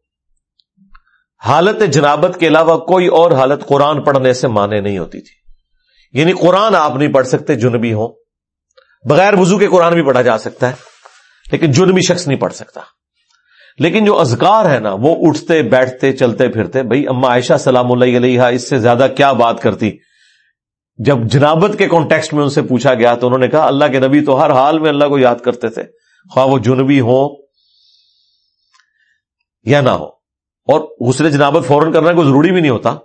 حالت جنابت کے علاوہ کوئی اور حالت قرآن پڑھنے سے مانے نہیں ہوتی تھی۔ یعنی قرآن آپ نہیں پڑھ سکتے جنبی ہو بغیر وضو کے قرآن بھی پڑھا جا سکتا ہے، لیکن جنبی شخص نہیں پڑھ سکتا۔ لیکن جو اذکار ہے نا، وہ اٹھتے، بیٹھتے، چلتے، پھرتے بھائی اما عائشہ سلام اللہ علیہ اس سے زیادہ کیا بات کرتی؟ جب جنابت کے کانٹیکسٹ میں ان سے پوچھا گیا تو انہوں نے کہا، اللہ کے نبی تو ہر حال میں اللہ کو یاد کرتے تھے، خواہ وہ جنبی ہو یا نہ ہو اور غسل جنابت فوراً کرنا کوئی ضروری بھی نہیں ہوتا۔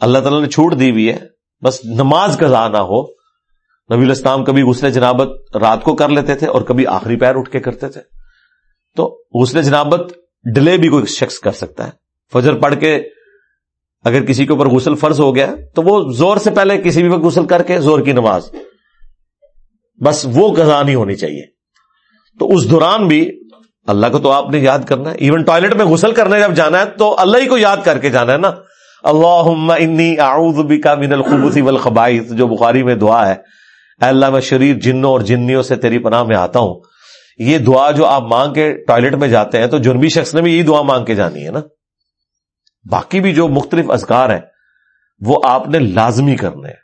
اللہ تعالیٰ نے چھوٹ دی ہوئی ہے۔ بس نماز کا نہ ہو۔ نبی الاسلام کبھی غسل جنابت رات کو کر لیتے تھے اور کبھی آخری پیر اٹھ کے کرتے تھے۔ تو غسل جنابت ڈیلے بھی کوئی شخص کر سکتا ہے۔ فجر پڑھ کے اگر کسی کے اوپر غسل فرض ہو گیا تو وہ زور سے پہلے کسی بھی وقت غسل کر کے زور کی نماز۔ بس وہ قضا نہیں ہونی چاہیے۔ تو اس دوران بھی اللہ کو تو آپ نے یاد کرنا ہے۔ ایون ٹوائلٹ میں غسل کرنے جب جانا ہے تو اللہ ہی کو یاد کر کے جانا ہے نا۔ اللہ انی اعوذ بکا من الخبث والخبائث، جو بخاری میں دعا ہے۔ اے اللہ، میں شریر جنوں اور جنیوں سے تیری پناہ میں آتا ہوں۔ یہ دعا جو آپ مانگ کے ٹوائلٹ میں جاتے ہیں تو جنبی شخص نے بھی یہی دعا مانگ کے جانی ہے نا۔ باقی بھی جو مختلف اذکار ہیں، وہ آپ نے لازمی کرنے ہیں۔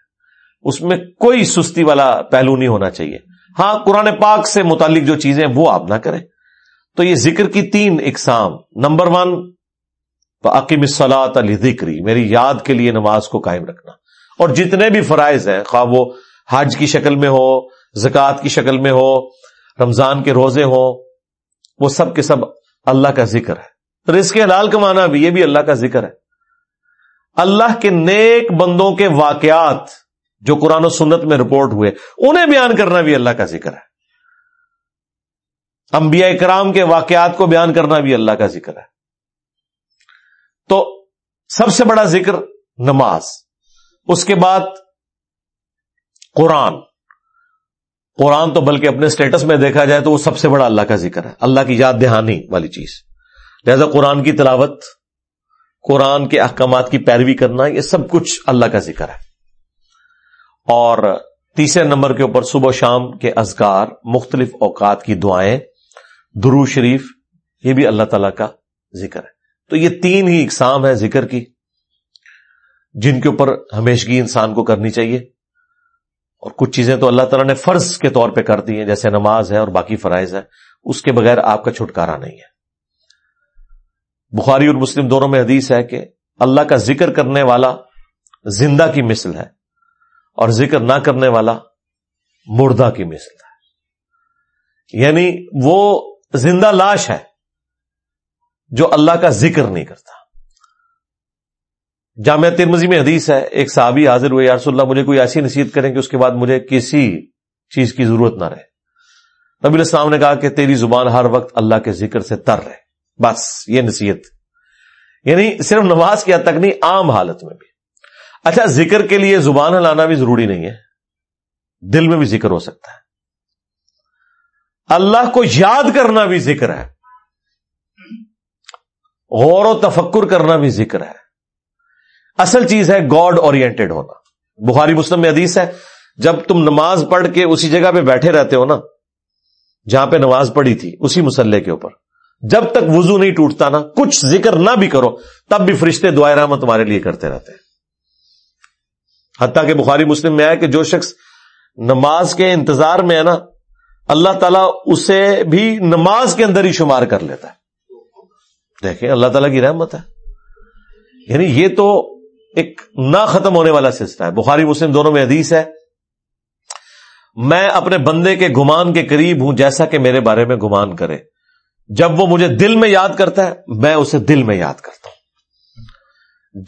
اس میں کوئی سستی والا پہلو نہیں ہونا چاہیے۔ ہاں قرآن پاک سے متعلق جو چیزیں وہ آپ نہ کریں۔ تو یہ ذکر کی تین اقسام۔ نمبر ون عقیم صلاحت علی ذکری میری یاد کے لیے نماز کو قائم رکھنا۔ اور جتنے بھی فرائض ہیں، خواہ وہ حج کی شکل میں ہو، زکوٰۃ کی شکل میں ہو، رمضان کے روزے ہوں، وہ سب کے سب اللہ کا ذکر ہے۔ رزق کے حلال کمانا بھی، یہ بھی اللہ کا ذکر ہے۔ اللہ کے نیک بندوں کے واقعات جو قرآن و سنت میں رپورٹ ہوئے، انہیں بیان کرنا بھی اللہ کا ذکر ہے۔ انبیاء کرام کے واقعات کو بیان کرنا بھی اللہ کا ذکر ہے۔ تو سب سے بڑا ذکر نماز، اس کے بعد قرآن۔ قرآن تو بلکہ اپنے سٹیٹس میں دیکھا جائے تو وہ سب سے بڑا اللہ کا ذکر ہے، اللہ کی یاد دہانی والی چیز۔ لہذا قرآن کی تلاوت، قرآن کے احکامات کی پیروی کرنا، یہ سب کچھ اللہ کا ذکر ہے۔ اور تیسرے نمبر کے اوپر صبح شام کے اذکار، مختلف اوقات کی دعائیں درو شریف، یہ بھی اللہ تعالی کا ذکر ہے۔ تو یہ تین ہی اقسام ہے ذکر کی، جن کے اوپر ہمیشگی انسان کو کرنی چاہیے۔ اور کچھ چیزیں تو اللہ تعالیٰ نے فرض کے طور پہ کر دی ہیں، جیسے نماز ہے اور باقی فرائض ہے اس کے بغیر آپ کا چھٹکارا نہیں ہے۔ بخاری اور مسلم دونوں میں حدیث ہے کہ اللہ کا ذکر کرنے والا زندہ کی مثل ہے اور ذکر نہ کرنے والا مردہ کی مثل ہے۔ یعنی وہ زندہ لاش ہے جو اللہ کا ذکر نہیں کرتا۔ جامعہ ترمزی میں حدیث ہے، ایک صحابی حاضر ہوئے یارس اللہ، مجھے کوئی ایسی نصیحت کریں کہ اس کے بعد مجھے کسی چیز کی ضرورت نہ رہے۔ نبی السلام نے کہا کہ تیری زبان ہر وقت اللہ کے ذکر سے تر رہے۔ بس، یہ نصیحت۔ یعنی صرف نماز کی حد تک نہیں، عام حالت میں بھی۔ اچھا ذکر کے لیے زبان ہلانا بھی ضروری نہیں ہے۔ دل میں بھی ذکر ہو سکتا ہے۔ اللہ کو یاد کرنا بھی ذکر ہے۔ غور و تفکر کرنا بھی ذکر ہے۔ اصل چیز ہے گاڈ اورینٹیڈ ہونا۔ بخاری مسلم میں حدیث ہے، جب تم نماز پڑھ کے اسی جگہ پہ بیٹھے رہتے ہو نا، جہاں پہ نماز پڑھی تھی، اسی مسلح کے اوپر۔ جب تک وضو نہیں ٹوٹتا نا، کچھ ذکر نہ بھی کرو، تب بھی فرشتے دعائیں رحمت تمہارے لیے کرتے رہتے ہیں۔ حتیٰ کہ بخاری مسلم میں آیا کہ جو شخص نماز کے انتظار میں ہے نا اللہ تعالیٰ اسے بھی نماز کے اندر ہی شمار کر لیتا ہے۔ دیکھیں، اللہ تعالیٰ کی رحمت ہے۔ یعنی یہ تو ایک نہ ختم ہونے والا سلسلہ ہے۔ بخاری، مسلم دونوں میں حدیث ہے۔ میں اپنے بندے کے گمان کے قریب ہوں، جیسا کہ میرے بارے میں گمان کرے۔ جب وہ مجھے دل میں یاد کرتا ہے، میں اسے دل میں یاد کرتا ہوں۔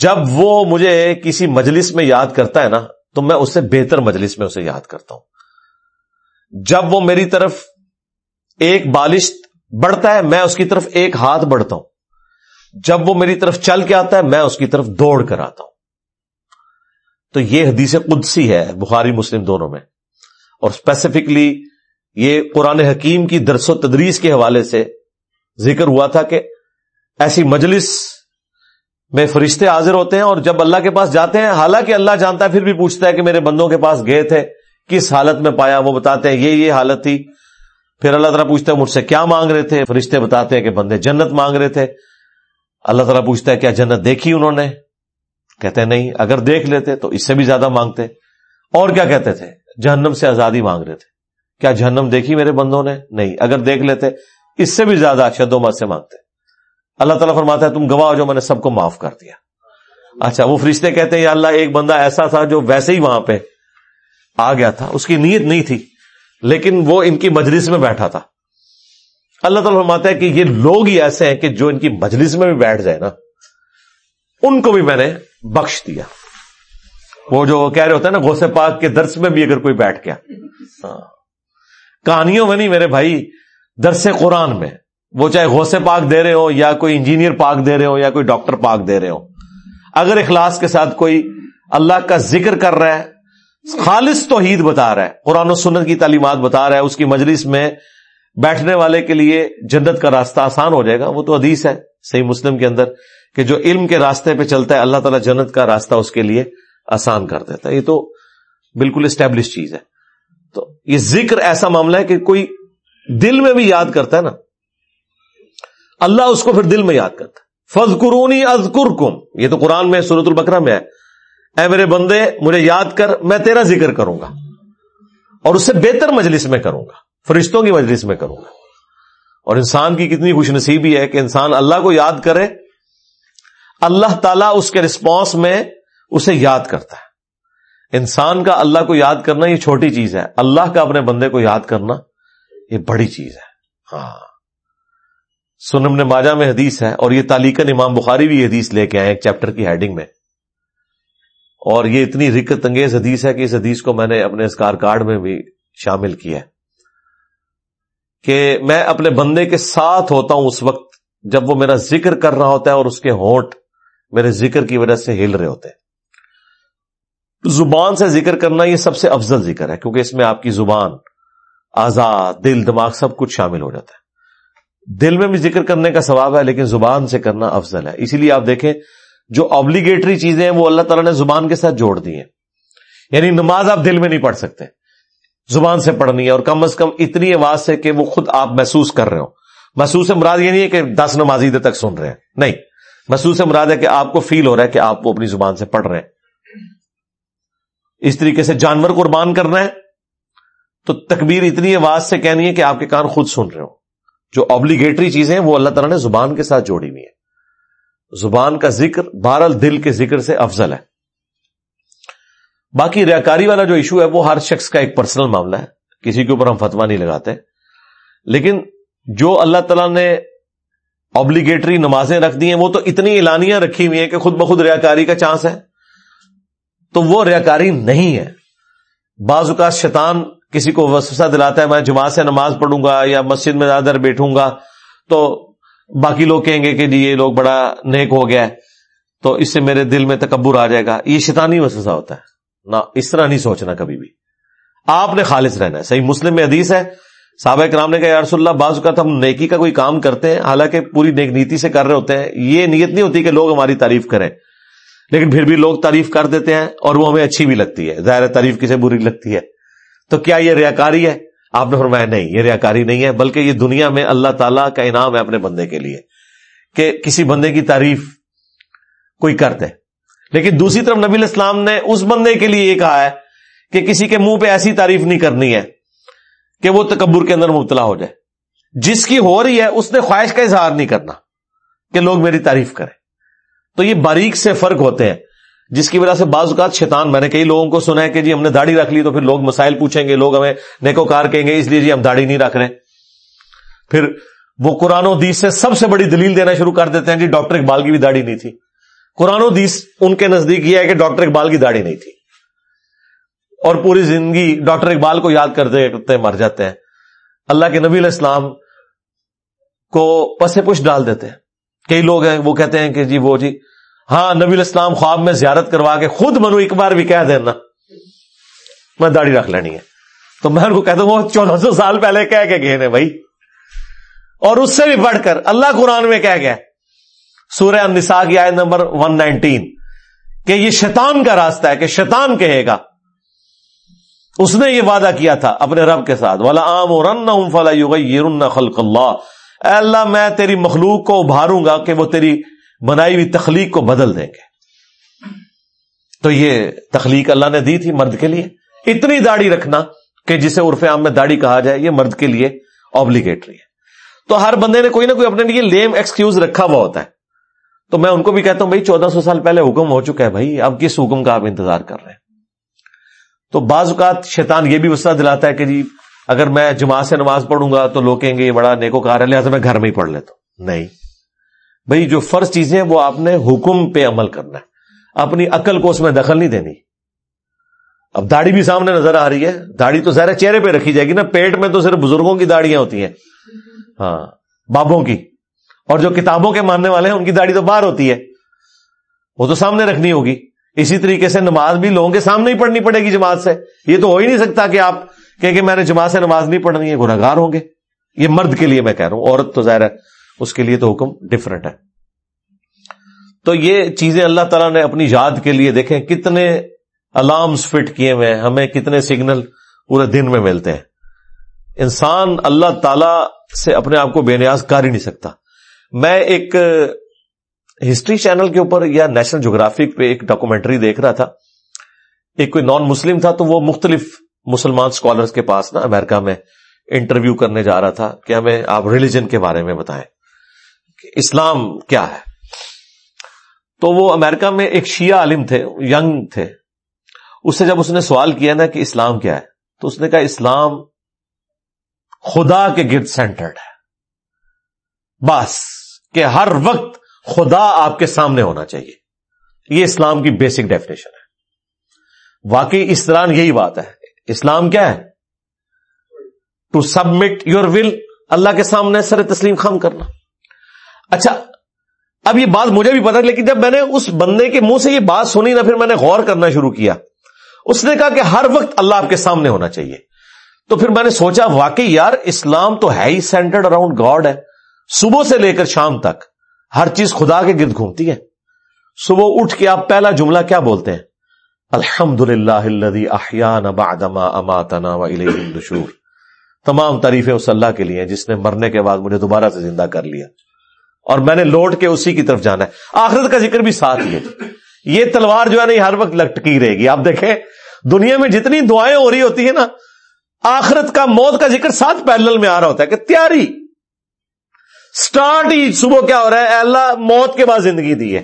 جب وہ مجھے کسی مجلس میں یاد کرتا ہے نا، تو میں اسے بہتر مجلس میں اسے یاد کرتا ہوں۔ جب وہ میری طرف ایک بالش بڑھتا ہے، میں اس کی طرف ایک ہاتھ بڑھتا ہوں۔ جب وہ میری طرف چل کے آتا ہے، میں اس کی طرف دوڑ کر آتا ہوں۔ تو یہ حدیث قدسی ہے، بخاری، مسلم دونوں میں۔ اور اسپیسیفکلی یہ قرآن حکیم کی درس و تدریس کے حوالے سے ذکر ہوا تھا کہ ایسی مجلس میں فرشتے حاضر ہوتے ہیں اور جب اللہ کے پاس جاتے ہیں، حالانکہ اللہ جانتا ہے، پھر بھی پوچھتا ہے کہ میرے بندوں کے پاس گئے تھے۔ کس حالت میں پایا وہ بتاتے ہیں، یہ یہ حالت تھی۔ پھر اللہ تعالیٰ پوچھتا ہے مجھ سے کیا مانگ رہے تھے؟ فرشتے بتاتے ہیں کہ بندے جنت مانگ رہے تھے۔ اللہ تعالیٰ پوچھتا ہے، کیا جنت دیکھی انہوں نے؟ کہتے ہیں، نہیں، اگر دیکھ لیتے تو اس سے بھی زیادہ مانگتے۔ اور کیا کہتے تھے؟ جہنم سے آزادی مانگ رہے تھے۔ کیا جہنم دیکھی میرے بندوں نے؟ نہیں، اگر دیکھ لیتے اس سے بھی زیادہ شد و مت سے مانگتے۔ اللہ تعالیٰ فرماتا ہے، تم گواہ جو میں نے سب کو معاف کر دیا۔ اچھا وہ فرشتے کہتے ہیں، یا اللہ، ایک بندہ ایسا تھا جو ویسے ہی وہاں پہ آ گیا تھا، اس کی نیت نہیں تھی، لیکن وہ ان کی مجلس میں بیٹھا تھا۔ اللہ تعالیٰ فرماتا ہے کہ یہ لوگ ہی ایسے ہیں کہ جو ان کی مجلس میں بھی بیٹھ جائے نا، ان کو بھی میں نے بخش دیا۔ وہ جو کہہ رہے ہوتے ہیں نا، غوث پاک کے درس میں بھی اگر کوئی بیٹھ گیا۔ ہاں۔ کہانیوں میں نہیں میرے بھائی، درس قرآن میں۔ وہ چاہے غوث پاک دے رہے ہو یا کوئی انجینئر پاک دے رہے ہو یا کوئی ڈاکٹر پاک دے رہے ہو۔ اگر اخلاص کے ساتھ کوئی اللہ کا ذکر کر رہا ہے خالص توحید بتا رہا ہے، قرآن و سنت کی تعلیمات بتا رہا ہے، اس کی مجلس میں بیٹھنے والے کے لیے جنت کا راستہ آسان ہو جائے گا۔ وہ تو حدیث ہے، صحیح مسلم کے اندر، کہ جو علم کے راستے پہ چلتا ہے، اللہ تعالیٰ جنت کا راستہ اس کے لیے آسان کر دیتا ہے۔ یہ تو بالکل اسٹیبلش چیز ہے۔ تو یہ ذکر ایسا معاملہ ہے کہ کوئی دل میں بھی یاد کرتا ہے نا۔ اللہ اس کو پھر دل میں یاد کرتا ہے۔ فض قرونی از کم یہ تو قرآن میں سورت البکرا میں ہے۔ اے میرے بندے، مجھے یاد کر، میں تیرا ذکر کروں گا۔ اور اس سے بہتر مجلس میں کروں گا۔ فرشتوں کی مجلس میں کروں گا۔ اور انسان کی کتنی خوش نصیبی ہے کہ انسان اللہ کو یاد کرے۔ اللہ تعالیٰ اس کے رسپانس میں اسے یاد کرتا ہے۔ انسان کا اللہ کو یاد کرنا یہ چھوٹی چیز ہے۔ اللہ کا اپنے بندے کو یاد کرنا یہ بڑی چیز ہے۔ ہاں۔ سنم نے ماجا میں حدیث ہے اور یہ تالیکن امام بخاری بھی حدیث لے کے آئے ایک چیپٹر کی ہیڈنگ میں۔ اور یہ اتنی رکت انگیز حدیث ہے کہ اس حدیث کو میں نے اپنے اسکار کارڈ میں بھی شامل کیا ہے کہ میں اپنے بندے کے ساتھ ہوتا ہوں اس وقت جب وہ میرا ذکر کر رہا ہوتا ہے اور اس کے ہونٹ میرے ذکر کی وجہ سے ہل رہے ہوتے ہیں۔ زبان سے ذکر کرنا یہ سب سے افضل ذکر ہے کیونکہ اس میں آپ کی زبان آزاد دل، دماغ سب کچھ شامل ہو جاتا ہے۔ دل میں بھی ذکر کرنے کا ثواب ہے لیکن زبان سے کرنا افضل ہے۔ اسی لیے آپ دیکھیں جو ابلیگیٹری چیزیں ہیں وہ اللہ تعالیٰ نے زبان کے ساتھ جوڑ دی ہیں۔ یعنی نماز آپ دل میں نہیں پڑھ سکتے۔ زبان سے پڑھنی ہے اور کم از کم اتنی آواز سے کہ وہ خود آپ محسوس کر رہے ہو محسوس مراد یہ نہیں ہے کہ دس نمازی تک سن رہے ہیں۔ نہیں۔ محسوس مراد ہے کہ آپ کو فیل ہو رہا ہے کہ آپ وہ اپنی زبان سے پڑھ رہے ہیں۔ اس طریقے سے جانور قربان کرنا ہے۔ تو تکبیر اتنی آواز سے کہنی ہے کہ آپ کے کان خود سن رہے ہو جو ابلیگیٹری چیزیں وہ اللہ تعالیٰ نے زبان کے ساتھ جوڑی ہوئی ہے زبان کا ذکر بہرل دل کے ذکر سے افضل ہے۔ باقی ریاکاری والا جو ایشو ہے وہ ہر شخص کا ایک پرسنل معاملہ ہے۔ کسی کے اوپر ہم فتوا نہیں لگاتے۔ لیکن جو اللہ تعالیٰ نے آبلیگیٹری نمازیں رکھ دی ہیں، وہ تو اتنی اعلانیاں رکھی ہوئی ہیں کہ خود بخود ریاکاری کا چانس ہے۔ تو وہ ریاکاری نہیں ہے۔ بعض اوقات شیطان کسی کو وسوسہ دلاتا ہے، میں جماعت سے نماز پڑھوں گا یا مسجد میں زیادہ در بیٹھوں گا۔ تو باقی لوگ کہیں گے کہ جی یہ لوگ بڑا نیک ہو گیا ہے، تو اس سے میرے دل میں تکبر آ جائے گا۔ یہ شیطانی وسوسہ ہوتا ہے۔ نہ، اس طرح نہیں سوچنا کبھی بھی۔ آپ نے خالص رہنا ہے۔ صحیح مسلم میں حدیث ہے، صحابہ کرام نے کہا یارس اللہ، بعض اوقات ہم نیکی کا کوئی کام کرتے ہیں، حالانکہ پوری نیک نیتی سے کر رہے ہوتے ہیں۔ یہ نیت نہیں ہوتی کہ لوگ ہماری تعریف کریں۔ لیکن پھر بھی لوگ تعریف کر دیتے ہیں اور وہ ہمیں اچھی بھی لگتی ہے۔ ظاہر تعریف کسے بری لگتی ہے۔ تو کیا یہ ریاکاری ہے؟ آپ نے فرمایا نہیں، یہ ریاکاری نہیں ہے، بلکہ یہ دنیا میں اللہ تعالیٰ کا انعام ہے اپنے بندے کے لیے کہ کسی بندے کی تعریف کوئی کرتے لیکن دوسری طرف نبی الاسلام نے اس بندے کے لیے یہ کہا ہے کہ کسی کے منہ پہ ایسی تعریف نہیں کرنی ہے کہ وہ تکبر کے اندر مبتلا ہو جائے۔ جس کی ہو رہی ہے، اس نے خواہش کا اظہار نہیں کرنا کہ لوگ میری تعریف کریں۔ تو یہ باریک سے فرق ہوتے ہیں۔ جس کی وجہ سے بعض اوقات شیطان، میں نے کئی لوگوں کو سنا ہے کہ جی ہم نے داڑھی رکھ لی تو پھر لوگ مسائل پوچھیں گے، لوگ ہمیں نیکو کار کہیں گے، اس لیے جی ہم داڑھی نہیں رکھ رہے۔ پھر وہ قرآن و دیس سے سب سے بڑی دلیل دینا شروع کر دیتے ہیں جی ڈاکٹر اقبال کی بھی داڑھی نہیں تھی۔ قرآن و دیس ان کے نزدیک یہ ہے کہ ڈاکٹر اقبال کی داڑھی نہیں تھی۔ اور پوری زندگی ڈاکٹر اقبال کو یاد کرتے کرتے مر جاتے ہیں۔ اللہ کے نبی علیہ السلام کو پسے پش ڈال دیتے ہیں۔ کئی لوگ ہیں، وہ کہتے ہیں کہ جی وہ جی ہاں نبی الاسلام خواب میں زیارت کروا کے خود منو ایک بار بھی کہہ دینا، میں داڑھی رکھ لینی ہے۔ تو میں ان کو کہتا ہوں، وہ چودہ سو سال پہلے کہہ کے گئے بھائی۔ اور اس سے بھی بڑھ کر اللہ قرآن میں کہہ گیا سورہ النساء کی آیت نمبر 119 کہ یہ شیطان کا راستہ ہے، کہ شیطان کہے گا۔ اس نے یہ وعدہ کیا تھا اپنے رب کے ساتھ۔ والا عام اور فلا خلق اللہ اے اللہ، میں تیری مخلوق کو ابھاروں گا کہ وہ تیری بنائی ہوئی تخلیق کو بدل دیں گے۔ تو یہ تخلیق اللہ نے دی تھی مرد کے لیے۔ اتنی داڑھی رکھنا کہ جسے عرف عام میں داڑھی کہا جائے، یہ مرد کے لیے آبلیگیٹری ہے۔ تو ہر بندے نے کوئی نہ کوئی اپنے لیے لیم ایکسکیوز رکھا ہوا ہوتا ہے۔ تو میں ان کو بھی کہتا ہوں، بھائی، چودہ سو سال پہلے حکم ہو چکا ہے بھائی، اب کس حکم کا آپ انتظار کر رہے ہیں؟ تو بعض اوقات شیطان یہ بھی وسطہ دلاتا ہے کہ جی اگر میں جماعت سے نماز پڑھوں گا تو لوگ کہیں گے، یہ بڑا نیکو کار ہے، لہٰذا میں گھر میں ہی پڑھ لیتا ہوں۔ نہیں۔ بھائی جو فرض چیزیں وہ آپ نے حکم پہ عمل کرنا ہے۔ اپنی عقل کو اس میں دخل نہیں دینی۔ اب داڑھی بھی سامنے نظر آ رہی ہے۔ داڑھی تو ظاہر چہرے پہ رکھی جائے گی نا۔ پیٹ میں تو صرف بزرگوں کی داڑیاں ہوتی ہیں۔ ہاں بابوں کی۔ اور جو کتابوں کے ماننے والے ہیں، ان کی داڑھی تو باہر ہوتی ہے۔ وہ تو سامنے رکھنی ہوگی۔ اسی طریقے سے نماز بھی لوگوں کے سامنے ہی پڑھنی پڑے گی جماعت سے۔ یہ تو ہو ہی نہیں سکتا کہ آپ کہ میں نے جماعت سے نماز نہیں پڑھنی ہے گناگار ہوں گے۔ یہ مرد کے لیے میں کہہ رہا ہوں، عورت تو ظاہر ہے اس کے لیے تو حکم ڈفرنٹ ہے۔ تو یہ چیزیں اللہ تعالیٰ نے اپنی یاد کے لیے دیکھیں، کتنے الارمس فٹ کیے ہوئے ہمیں کتنے سگنل پورے دن میں ملتے ہیں۔ انسان اللہ تعالی سے اپنے آپ کو بے نیاز کر ہی نہیں سکتا۔ میں ایک ہسٹری چینل کے اوپر یا نیشنل جغرافک پہ ایک ڈاکومنٹری دیکھ رہا تھا۔ ایک کوئی نان مسلم تھا تو وہ مختلف مسلمان اسکالرس کے پاس نا امریکہ میں انٹرویو کرنے جا رہا تھا کہ ہمیں آپ ریلیجن کے بارے میں بتائیں۔ اسلام کیا ہے؟ تو وہ امریکہ میں ایک شیعہ عالم تھے، ینگ تھے۔ اس سے جب اس نے سوال کیا نا کہ اسلام کیا ہے، تو اس نے کہا اسلام خدا کے گرد سینٹرڈ ہے۔ بس کہ ہر وقت خدا آپ کے سامنے ہونا چاہیے۔ یہ اسلام کی بیسک ڈیفینیشن ہے۔ واقعی اس طرح یہی بات ہے۔ اسلام کیا ہے؟ ٹو سبمٹ یور ول اللہ کے سامنے سر تسلیم خام کرنا۔ اچھا اب یہ بات مجھے بھی پتا لیکن جب میں نے اس بندے کے منہ سے یہ بات سنی نا، پھر میں نے غور کرنا شروع کیا۔ اس نے کہا کہ ہر وقت اللہ آپ کے سامنے ہونا چاہیے۔ تو پھر میں نے سوچا، واقعی یار، اسلام تو ہے ہی سینٹرڈ اراؤنڈ گاڈ ہے۔ صبح سے لے کر شام تک ہر چیز خدا کے گرد گھومتی ہے۔ صبح اٹھ کے آپ پہلا جملہ کیا بولتے ہیں؟ الحمد للہ تمام تعریفیں اس اللہ کے لیے جس نے مرنے کے بعد مجھے دوبارہ سے زندہ کر لیا۔ اور میں نے لوٹ کے اسی کی طرف جانا ہے۔ آخرت کا ذکر بھی ساتھ ہی ہے۔ یہ تلوار جو ہے نا، یہ ہر وقت لٹکی رہے گی۔ آپ دیکھیں، دنیا میں جتنی دعائیں ہو رہی ہوتی ہیں نا، آخرت کا موت کا ذکر ساتھ پیرل میں آ رہا ہوتا ہے کہ تیاری۔ سٹارٹ ہی صبح کیا ہو رہا ہے اللہ، موت کے بعد زندگی دی ہے۔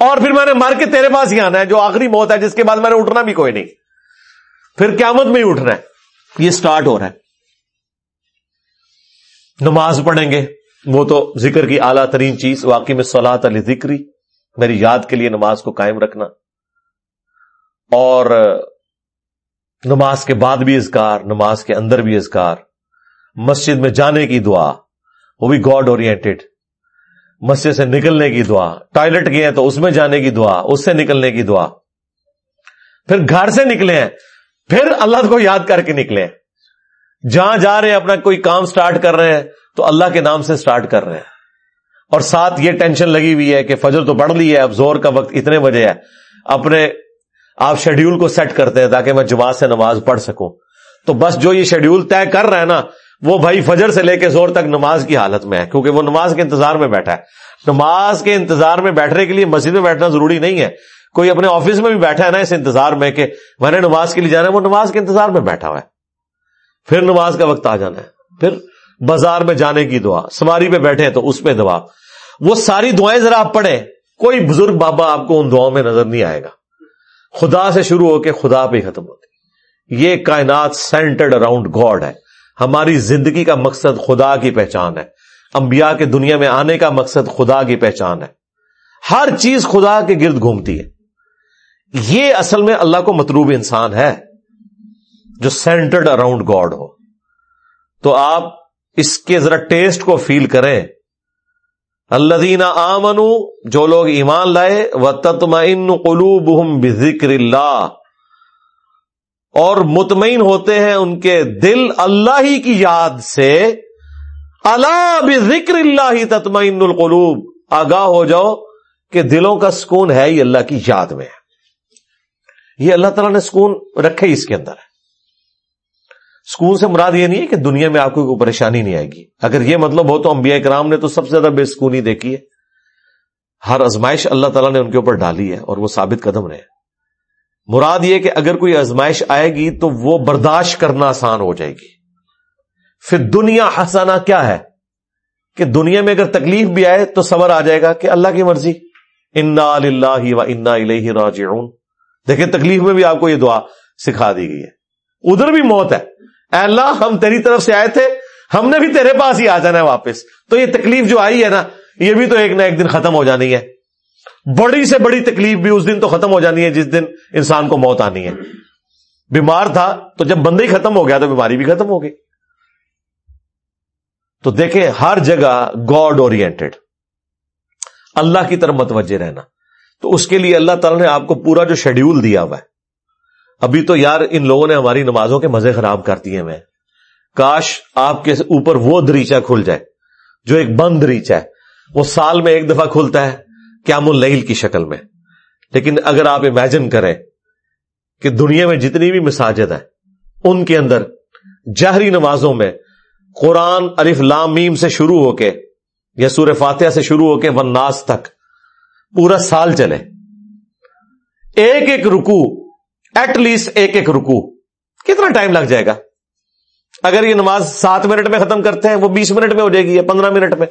اور پھر میں نے مر کے تیرے پاس ہی آنا ہے، جو آخری موت ہے، جس کے بعد میں نے اٹھنا بھی کوئی نہیں۔ پھر قیامت میں ہی اٹھنا ہے۔ یہ سٹارٹ ہو رہا ہے۔ نماز پڑھیں گے۔ وہ تو ذکر کی اعلیٰ ترین چیز واقعی میں سولاد علی ذکری، میری یاد کے لیے نماز کو قائم رکھنا، اور نماز کے بعد بھی اذکار، نماز کے اندر بھی اذکار، مسجد میں جانے کی دعا، وہ بھی گاڈ اورینٹیڈ، مسجد سے نکلنے کی دعا، ٹوائلٹ گئے تو اس میں جانے کی دعا، اس سے نکلنے کی دعا، پھر گھر سے نکلے ہیں، پھر اللہ کو یاد کر کے نکلے ہیں۔ جہاں جا رہے ہیں، اپنا کوئی کام سٹارٹ کر رہے ہیں تو اللہ کے نام سے سٹارٹ کر رہے ہیں۔ اور ساتھ یہ ٹینشن لگی ہوئی ہے کہ فجر تو پڑھ لی ہے، اب زور کا وقت اتنے بجے ہے۔ اپنے آپ شیڈیول کو سیٹ کرتے ہیں تاکہ میں جماعت سے نماز پڑھ سکوں۔ تو بس جو یہ شیڈیول طے کر رہا ہے نا، وہ بھائی فجر سے لے کے زور تک نماز کی حالت میں ہے۔ کیونکہ وہ نماز کے انتظار میں بیٹھا ہے۔ نماز کے انتظار میں بیٹھنے کے لیے مسجد میں بیٹھنا ضروری نہیں ہے۔ کوئی اپنے آفس میں بھی بیٹھا ہے نا اس انتظار میں کہ میں نے نماز کے لیے جانا ہے، وہ نماز کے انتظار میں بیٹھا ہوا ہے۔ پھر نماز کا وقت آ جانا ہے۔ پھر بازار میں جانے کی دعا، سواری پہ بیٹھے تو اس پہ دعا۔ وہ ساری دعائیں ذرا آپ پڑھیں، کوئی بزرگ بابا آپ کو ان دعاؤں میں نظر نہیں آئے گا۔ خدا سے شروع ہو کے خدا پہ ختم ہوتی یہ کائنات سینٹرڈ اراؤنڈ گاڈ ہے۔ ہماری زندگی کا مقصد خدا کی پہچان ہے۔ انبیاء کے دنیا میں آنے کا مقصد خدا کی پہچان ہے۔ ہر چیز خدا کے گرد گھومتی ہے۔ یہ اصل میں اللہ کو مطلوب انسان ہے جو سینٹرڈ اراؤنڈ گاڈ ہو۔ تو آپ اس کے ذرا ٹیسٹ کو فیل کریں۔ اللہ دینا آمن جو لوگ ایمان لائے وہ تتمین قلوب بذکر اللہ اور مطمئن ہوتے ہیں ان کے دل اللہ ہی کی یاد سے۔ اللہ ذکر اللہ تطمئن القلوب۔ آگاہ ہو جاؤ کہ دلوں کا سکون ہے ہی اللہ کی یاد میں۔ یہ اللہ تعالیٰ نے سکون رکھے اس کے اندر۔ ہے سکون سے مراد یہ نہیں ہے کہ دنیا میں آپ کو کوئی پریشانی نہیں آئے گی۔ اگر یہ مطلب ہو تو انبیاء کرام نے تو سب سے زیادہ بے سکونی دیکھی ہے۔ ہر ازمائش اللہ تعالیٰ نے ان کے اوپر ڈالی ہے اور وہ ثابت قدم رہے۔ مراد یہ کہ اگر کوئی ازمائش آئے گی تو وہ برداشت کرنا آسان ہو جائے گی۔ پھر دنیا ہسانا کیا ہے؟ کہ دنیا میں اگر تکلیف بھی آئے تو صبر آ جائے گا کہ اللہ کی مرضی۔ انا اللہ و انا الہ راجعون۔ دیکھیں تکلیف میں بھی آپ کو یہ دعا سکھا دی گئی ہے۔ ادھر بھی موت ہے۔ اے اللہ، ہم تیری طرف سے آئے تھے، ہم نے بھی تیرے پاس ہی آ جانا ہے واپس۔ تو یہ تکلیف جو آئی ہے نا، یہ بھی تو ایک نہ ایک دن ختم ہو جانی ہے۔ بڑی سے بڑی تکلیف بھی اس دن تو ختم ہو جانی ہے، جس دن انسان کو موت آنی ہے۔ بیمار تھا، تو جب بندے ہی ختم ہو گیا تو بیماری بھی ختم ہو گئی۔ تو دیکھیں، ہر جگہ گاڈ اورینٹیڈ۔ اللہ کی طرف متوجہ رہنا۔ تو اس کے لیے اللہ تعالیٰ نے آپ کو پورا جو شیڈیول دیا ہوا ہے ابھی تو یار ان لوگوں نے ہماری نمازوں کے مزے خراب کر دیے میں۔ کاش آپ کے اوپر وہ دریچہ کھل جائے، جو ایک بند دریچہ ہے۔ وہ سال میں ایک دفعہ کھلتا ہے، قیام اللیل کی شکل میں۔ لیکن اگر آپ امیجن کریں کہ دنیا میں جتنی بھی مساجد ہیں، ان کے اندر جہری نمازوں میں قرآن الف لام میم سے شروع ہو کے یا سور فاتحہ سے شروع ہو کے ون ناس تک پورا سال چلے۔ ایک ایک رکو ایٹ لیسٹ ایک ایک رکو کتنا ٹائم لگ جائے گا؟ اگر یہ نماز سات منٹ میں ختم کرتے ہیں، وہ بیس منٹ میں ہو جائے گی یا پندرہ منٹ میں؟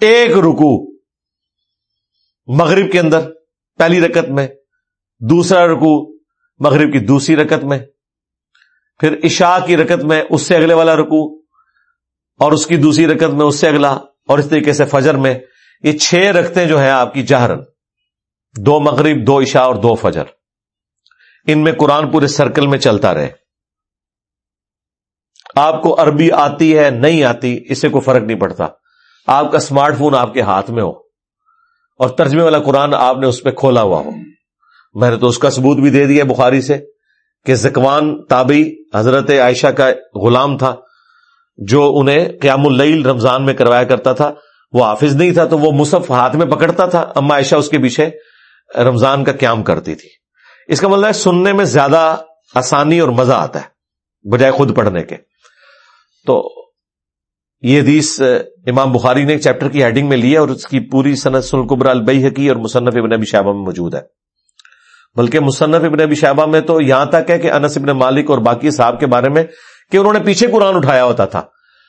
ایک رکو مغرب کے اندر، پہلی رکت میں، دوسرا رکو مغرب کی دوسری رکت میں، پھر عشاء کی رکت میں اس سے اگلے والا رکو اور اس کی دوسری رکت میں اس سے اگلا، اور اس طریقے سے فجر میں، یہ چھ رکھتے جو ہیں آپ کی جہرن۔ دو مغرب، دو عشاء اور دو فجر۔ ان میں قرآن پورے سرکل میں چلتا رہے۔ آپ کو عربی آتی ہے، نہیں آتی اس سے کوئی فرق نہیں پڑتا۔ آپ کا اسمارٹ فون آپ کے ہاتھ میں ہو۔ اور ترجمے والا قرآن آپ نے اس پہ کھولا ہوا ہو۔ میں نے تو اس کا ثبوت بھی دے دیا بخاری سے کہ زکوان تابی حضرت عائشہ کا غلام تھا، جو انہیں قیام اللیل رمضان میں کروایا کرتا تھا۔ وہ حافظ نہیں تھا تو وہ مصحف ہاتھ میں پکڑتا تھا۔ اما عائشہ اس کے پیچھے رمضان کا قیام کرتی تھی۔ اس کا مطلب ہے سننے میں زیادہ آسانی اور مزہ آتا ہے، بجائے خود پڑھنے کے۔ تو یہ حدیث امام بخاری نے ایک چیپٹر کی ہیڈنگ میں لی ہے اور اس کی پوری صنعت سلقبر البئی حقی اور مصنف ابن ابی شہبہ میں موجود ہے۔ بلکہ مصنف ابن ابی شہبہ میں تو یہاں تک ہے کہ انس ابن مالک اور باقی صاحب کے بارے میں کہ انہوں نے پیچھے قرآن اٹھایا ہوتا تھا۔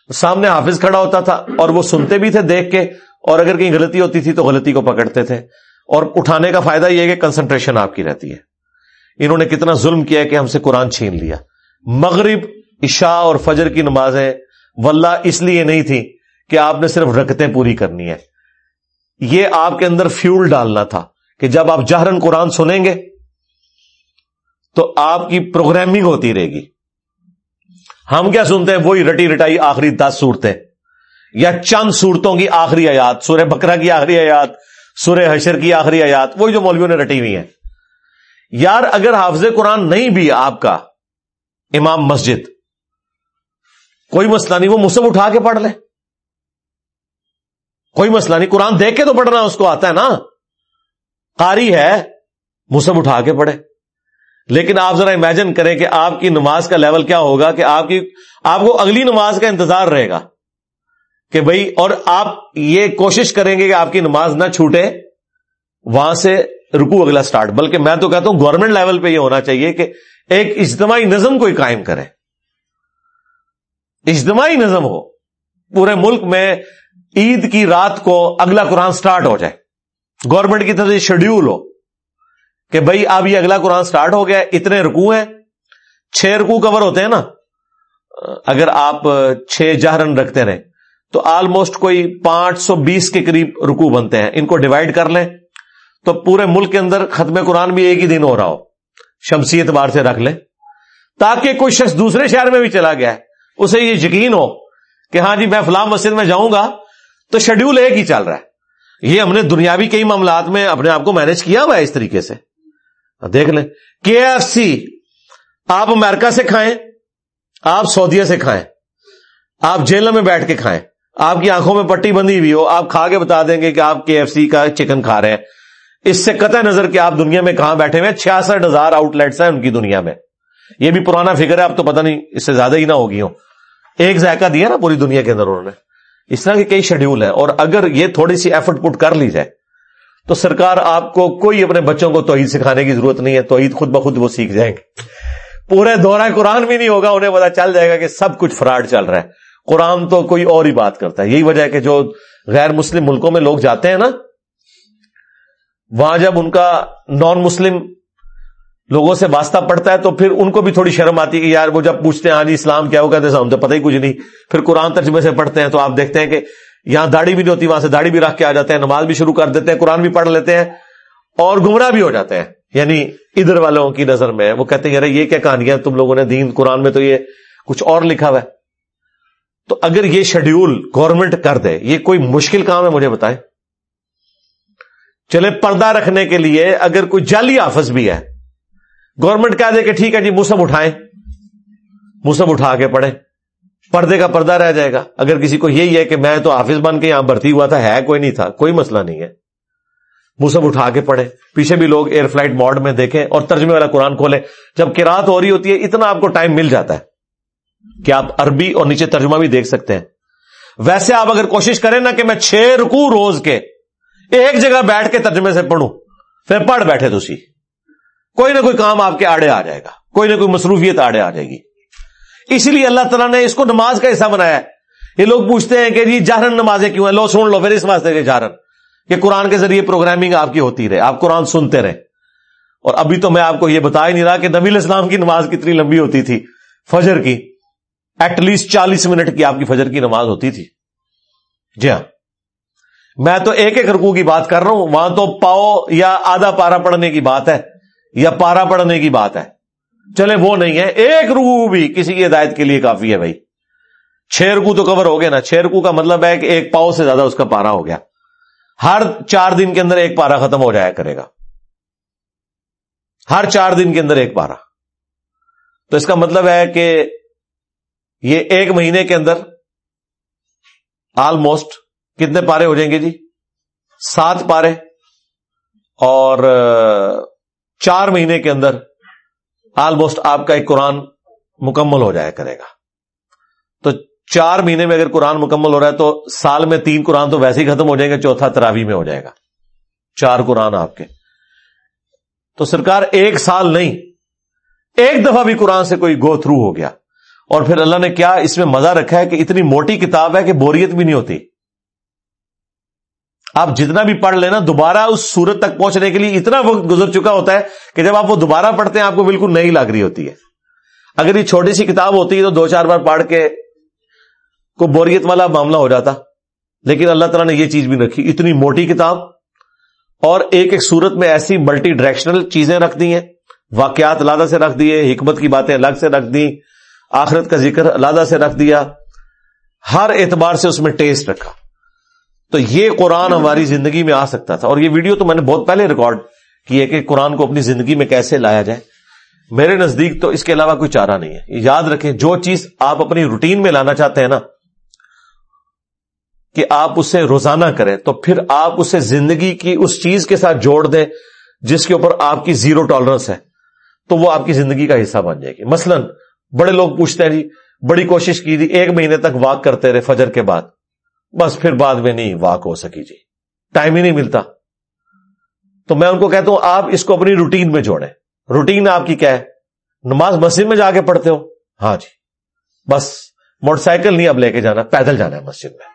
سامنے حافظ کھڑا ہوتا تھا اور وہ سنتے بھی تھے دیکھ کے، اور اگر کہیں غلطی ہوتی تھی تو غلطی کو پکڑتے تھے۔ اور اٹھانے کا فائدہ یہ ہے کہ کنسنٹریشن آپ کی رہتی ہے۔ انہوں نے کتنا ظلم کیا کہ ہم سے قرآن چھین لیا۔ مغرب، عشاء اور فجر کی نمازیں واللہ اس لیے نہیں تھی کہ آپ نے صرف رکتیں پوری کرنی ہے یہ آپ کے اندر فیول ڈالنا تھا کہ جب آپ جہرن قرآن سنیں گے تو آپ کی پروگرامنگ ہوتی رہے گی۔ ہم کیا سنتے ہیں؟ وہی رٹی رٹائی آخری دس صورتیں یا چند صورتوں کی آخری آیات، سورہ بکرا کی آخری آیات سورہ حشر کی آخری آیات، وہی جو مولویوں نے رٹی ہوئی ہیں۔ یار، اگر حافظ قرآن نہیں بھی آپ کا، امام مسجد، کوئی مسئلہ نہیں، وہ مسلم اٹھا کے پڑھ لے۔ کوئی مسئلہ نہیں، قرآن دیکھ کے تو پڑھنا اس کو آتا ہے نا۔ قاری ہے مسلم اٹھا کے پڑھے۔ لیکن آپ ذرا امیجن کریں کہ آپ کی نماز کا لیول کیا ہوگا، کہ آپ کی، آپ کو اگلی نماز کا انتظار رہے گا۔ کہ بھائی اور آپ یہ کوشش کریں گے کہ آپ کی نماز نہ چھوٹے، وہاں سے رکو اگلا سٹارٹ بلکہ میں تو کہتا ہوں گورنمنٹ لیول پہ یہ ہونا چاہیے کہ ایک اجتماعی نظم کوئی قائم کرے۔ اجتماعی نظم ہو، پورے ملک میں عید کی رات کو اگلا قرآن سٹارٹ ہو جائے۔ گورنمنٹ کی طرف سے شیڈیول ہو کہ بھائی اب یہ اگلا قرآن سٹارٹ ہو گیا، اتنے رکو ہیں۔ چھ رکو کور ہوتے ہیں نا۔ اگر آپ چھ جہرن رکھتے رہے تو آلموسٹ کوئی پانچ سو بیس کے قریب رکو بنتے ہیں۔ ان کو ڈیوائڈ کر لیں تو پورے ملک کے اندر ختم قرآن بھی ایک ہی دن ہو رہا ہو۔ شمسی اعتبار سے رکھ لیں۔ تاکہ کوئی شخص دوسرے شہر میں بھی چلا گیا ہے۔ اسے یہ یقین ہو کہ ہاں جی میں فلاں مسجد میں جاؤں گا تو شیڈیول ایک ہی چل رہا ہے۔ یہ ہم نے دنیاوی کئی معاملات میں اپنے آپ کو مینج کیا ہوا ہے اس طریقے سے۔ دیکھ لیں۔ کے ایف سی آپ امریکہ سے کھائیں، آپ سعودیہ سے کھائیں، آپ جیل میں بیٹھ کے کھائیں۔ آپ کی آنکھوں میں پٹی بندی ہوئی ہو، آپ کھا کے بتا دیں گے کہ آپ کے ایف سی کا چکن کھا رہے ہیں۔ اس سے قطع نظر کہ آپ دنیا میں کہاں بیٹھے ہوئے چھیاسٹھ ہزار آؤٹ لیٹس ہیں ان کی دنیا میں۔ یہ بھی پرانا فکر ہے، اب تو پتہ نہیں، اس سے زیادہ ہی نہ ہوگی ہوں۔ ایک ذائقہ دیا نا پوری دنیا کے اندر انہوں نے۔ اس طرح کے کئی شیڈیول ہیں۔ اور اگر یہ تھوڑی سی ایفرٹ پٹ کر لی جائے، تو سرکار آپ کو کوئی اپنے بچوں کو توحید سکھانے کی ضرورت نہیں ہے، توحید خود بخود وہ سیکھ جائیں گے۔ پورے دورہ قرآن بھی نہیں ہوگا، انہیں پتا چل جائے گا کہ سب کچھ فراڈ چل رہا ہے۔ قرآن تو کوئی اور ہی بات کرتا ہے۔ یہی وجہ ہے کہ جو غیر مسلم ملکوں میں لوگ جاتے ہیں نا، وہاں جب ان کا نان مسلم لوگوں سے واسطہ پڑتا ہے تو پھر ان کو بھی تھوڑی شرم آتی ہے کہ یار وہ جب پوچھتے ہیں ہاں جی اسلام کیا ہو؟ کہتے ہیں ہم تو پتہ ہی کچھ نہیں۔ پھر قرآن ترجمے سے پڑھتے ہیں تو آپ دیکھتے ہیں کہ یہاں داڑھی بھی نہیں ہوتی، وہاں سے داڑھی بھی رکھ کے آ جاتے ہیں، نماز بھی شروع کر دیتے ہیں، قرآن بھی پڑھ لیتے ہیں اور گمراہ بھی ہو جاتے ہیں۔ یعنی ادھر والوں کی نظر میں وہ کہتے ہیں، یار یہ کیا کہانیاں، تم لوگوں نے دین قرآن میں تو یہ کچھ اور لکھا ہوا ہے۔ تو اگر یہ شیڈیول گورنمنٹ کر دے، یہ کوئی مشکل کام ہے مجھے بتائیں۔ چلے پردہ رکھنے کے لیے اگر کوئی جعلی آفس بھی ہے گورنمنٹ کہہ دے کہ ٹھیک ہے جی موسم اٹھائیں۔ موسم اٹھا کے پڑھیں۔ پردے کا پردہ رہ جائے گا۔ اگر کسی کو یہی ہے کہ میں تو آفس بن کے یہاں بھرتی ہوا تھا، ہے کوئی نہیں تھا، کوئی مسئلہ نہیں ہے۔ موسم اٹھا کے پڑھے پیچھے بھی لوگ ایئر فلائٹ موڈ میں دیکھیں اور ترجمے والا قرآن کھولیں۔ جب کراط ہو رہی ہوتی ہے، اتنا آپ کو ٹائم مل جاتا ہے۔ کہ آپ عربی اور نیچے ترجمہ بھی دیکھ سکتے ہیں۔ ویسے آپ اگر کوشش کریں نا کہ میں چھ رکو روز کے ایک جگہ بیٹھ کے ترجمے سے پڑھوں، پھر پڑھ بیٹھے تو کوئی نہ کوئی کام آپ کے آڑے آ جائے گا، کوئی نہ کوئی مصروفیت آڑے آ جائے گی۔ اسی لیے اللہ تعالیٰ نے اس کو نماز کا حصہ بنایا ہے۔ یہ لوگ پوچھتے ہیں کہ جی جہرن نمازیں کیوں ہیں؟ لو سن لو، پھر اس واسطے کے جہرن۔ کہ قرآن کے ذریعے پروگرامنگ آپ کی ہوتی رہے، آپ قرآن سنتے رہے۔ اور ابھی تو میں آپ کو یہ بتا ہی نہیں رہا کہ نبی اسلام کی نماز کتنی لمبی ہوتی تھی، فجر کی۔ ایٹ لیسٹ چالیس منٹ کی آپ کی فجر کی نماز ہوتی تھی۔ جی ہاں۔ میں تو ایک ایک رکو کی بات کر رہا ہوں۔ وہاں تو پاؤ یا آدھا پارا پڑھنے کی بات ہے یا پارا پڑھنے کی بات ہے۔ چلے وہ نہیں ہے۔ ایک رکو بھی کسی کی ہدایت کے لیے کافی ہے بھائی۔ چھ رکو تو کور ہو گیا نا۔ چھ رکو کا مطلب ہے کہ ایک پاؤ سے زیادہ اس کا پارا ہو گیا۔ ہر چار دن کے اندر ایک پارا ختم ہو جایا کرے گا۔ ہر چار دن کے اندر ایک پارا تو اس کا مطلب ہے کہ یہ ایک مہینے کے اندر آلموسٹ کتنے پارے ہو جائیں گے جی؟ سات پارے اور چار مہینے کے اندر آلموسٹ آپ کا ایک قرآن مکمل ہو جایا کرے گا۔ تو چار مہینے میں اگر قرآن مکمل ہو رہا ہے تو سال میں تین قرآن تو ویسے ہی ختم ہو جائیں گے، چوتھا تراوی میں ہو جائے گا۔ چار قرآن آپ کے۔ تو سرکار ایک سال نہیں، ایک دفعہ بھی قرآن سے کوئی گو تھرو ہو گیا۔ اور پھر اللہ نے کیا اس میں مزہ رکھا ہے کہ اتنی موٹی کتاب ہے کہ بوریت بھی نہیں ہوتی۔ آپ جتنا بھی پڑھ لینا دوبارہ اس سورت تک پہنچنے کے لیے اتنا وقت گزر چکا ہوتا ہے کہ جب آپ وہ دوبارہ پڑھتے ہیں، آپ کو بالکل نہیں لگ رہی ہوتی ہے۔ اگر یہ چھوٹی سی کتاب ہوتی ہے تو دو چار بار پڑھ کے کو بوریت والا معاملہ ہو جاتا۔ لیکن اللہ تعالیٰ نے یہ چیز بھی رکھی، اتنی موٹی کتاب اور ایک ایک سورت میں ایسی ملٹی ڈائریکشنل چیزیں رکھ دی ہیں، واقعات علادہ سے رکھ دیے، حکمت کی باتیں الگ سے رکھ دی آخرت کا ذکر علادہ سے رکھ دیا، ہر اعتبار سے اس میں ٹیسٹ رکھا۔ تو یہ قرآن ہماری زندگی میں آ سکتا تھا۔ اور یہ ویڈیو تو میں نے بہت پہلے ریکارڈ کی ہے کہ قرآن کو اپنی زندگی میں کیسے لایا جائے۔ میرے نزدیک تو اس کے علاوہ کوئی چارہ نہیں ہے۔ یاد رکھیں، جو چیز آپ اپنی روٹین میں لانا چاہتے ہیں نا، کہ آپ اسے روزانہ کریں، تو پھر آپ اسے زندگی کی اس چیز کے ساتھ جوڑ دیں جس کے اوپر آپ کی زیرو ٹالرنس ہے، تو وہ آپ کی زندگی کا حصہ بن جائے گی۔ مثلا بڑے لوگ پوچھتے ہیں جی بڑی کوشش کی تھی، ایک مہینے تک واک کرتے رہے فجر کے بعد۔ بس پھر بعد میں نہیں واک ہو سکی جی۔ ٹائم ہی نہیں ملتا۔ تو میں ان کو کہتا ہوں، آپ اس کو اپنی روٹین میں جوڑیں۔ روٹین آپ کی کیا ہے؟ نماز مسجد میں جا کے پڑھتے ہو؟ ہاں جی۔ بس موٹر سائیکل نہیں اب لے کے جانا، پیدل جانا ہے مسجد میں۔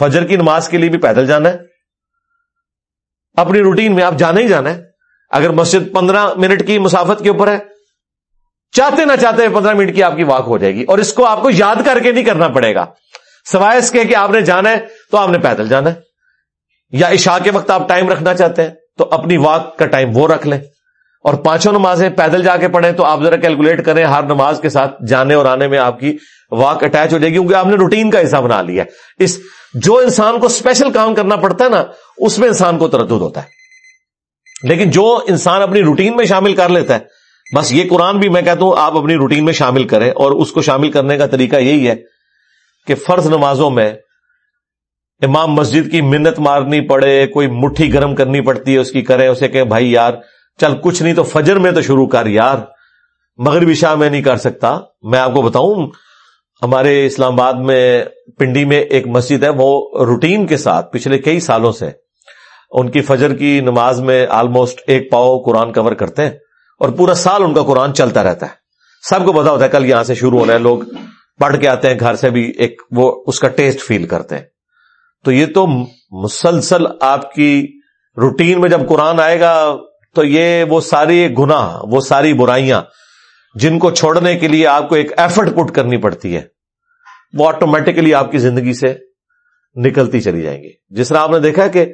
فجر کی نماز کے لیے بھی پیدل جانا ہے۔ اپنی روٹین میں آپ جانا ہی جانا ہے۔ اگر مسجد پندرہ منٹ کی مسافت کے اوپر ہے چاہتے نہ چاہتے پندرہ منٹ کی آپ کی واک ہو جائے گی اور اس کو آپ کو یاد کر کے نہیں کرنا پڑے گا۔ سوائے اس کے کہ آپ نے جانا ہے تو آپ نے پیدل جانا ہے۔ یا عشاء کے وقت آپ ٹائم رکھنا چاہتے ہیں تو اپنی واک کا ٹائم وہ رکھ لیں۔ اور پانچوں نمازیں پیدل جا کے پڑھیں تو آپ ذرا کیلکولیٹ کریں ہر نماز کے ساتھ جانے اور آنے میں آپ کی واک اٹیچ ہو جائے گی کیونکہ آپ نے روٹین کا حصہ بنا لیا اس جو انسان کو اسپیشل کام کرنا پڑتا ہے نا، اس میں انسان کو تردد ہوتا ہے۔ لیکن جو انسان اپنی روٹین میں شامل کر لیتا ہے بس یہ قرآن بھی میں کہتا ہوں آپ اپنی روٹین میں شامل کریں اور اس کو شامل کرنے کا طریقہ یہی ہے کہ فرض نمازوں میں امام مسجد کی منت مارنی پڑے، کوئی مٹھی گرم کرنی پڑتی ہے، اس کی کرے، اسے کہ بھائی یار، چل کچھ نہیں تو فجر میں تو شروع کر یار۔ مغربی شاہ میں نہیں کر سکتا۔ میں آپ کو بتاؤں، ہمارے اسلام آباد میں پنڈی میں ایک مسجد ہے، وہ روٹین کے ساتھ پچھلے کئی سالوں سے ان کی فجر کی نماز میں آلموسٹ ایک پاؤ قرآن کور کرتے ہیں۔ اور پورا سال ان کا قرآن چلتا رہتا ہے۔ سب کو پتا ہوتا ہے کل یہاں سے شروع ہونا ہے، لوگ پڑھ کے آتے ہیں، گھر سے بھی ایک وہ اس کا ٹیسٹ فیل کرتے ہیں۔ تو یہ تو مسلسل آپ کی روٹین میں جب قرآن آئے گا تو یہ وہ ساری گناہ، وہ ساری برائیاں جن کو چھوڑنے کے لیے آپ کو ایک ایفرٹ پٹ کرنی پڑتی ہے، وہ آٹومیٹکلی آپ کی زندگی سے نکلتی چلی جائیں گی۔ جس طرح آپ نے دیکھا کہ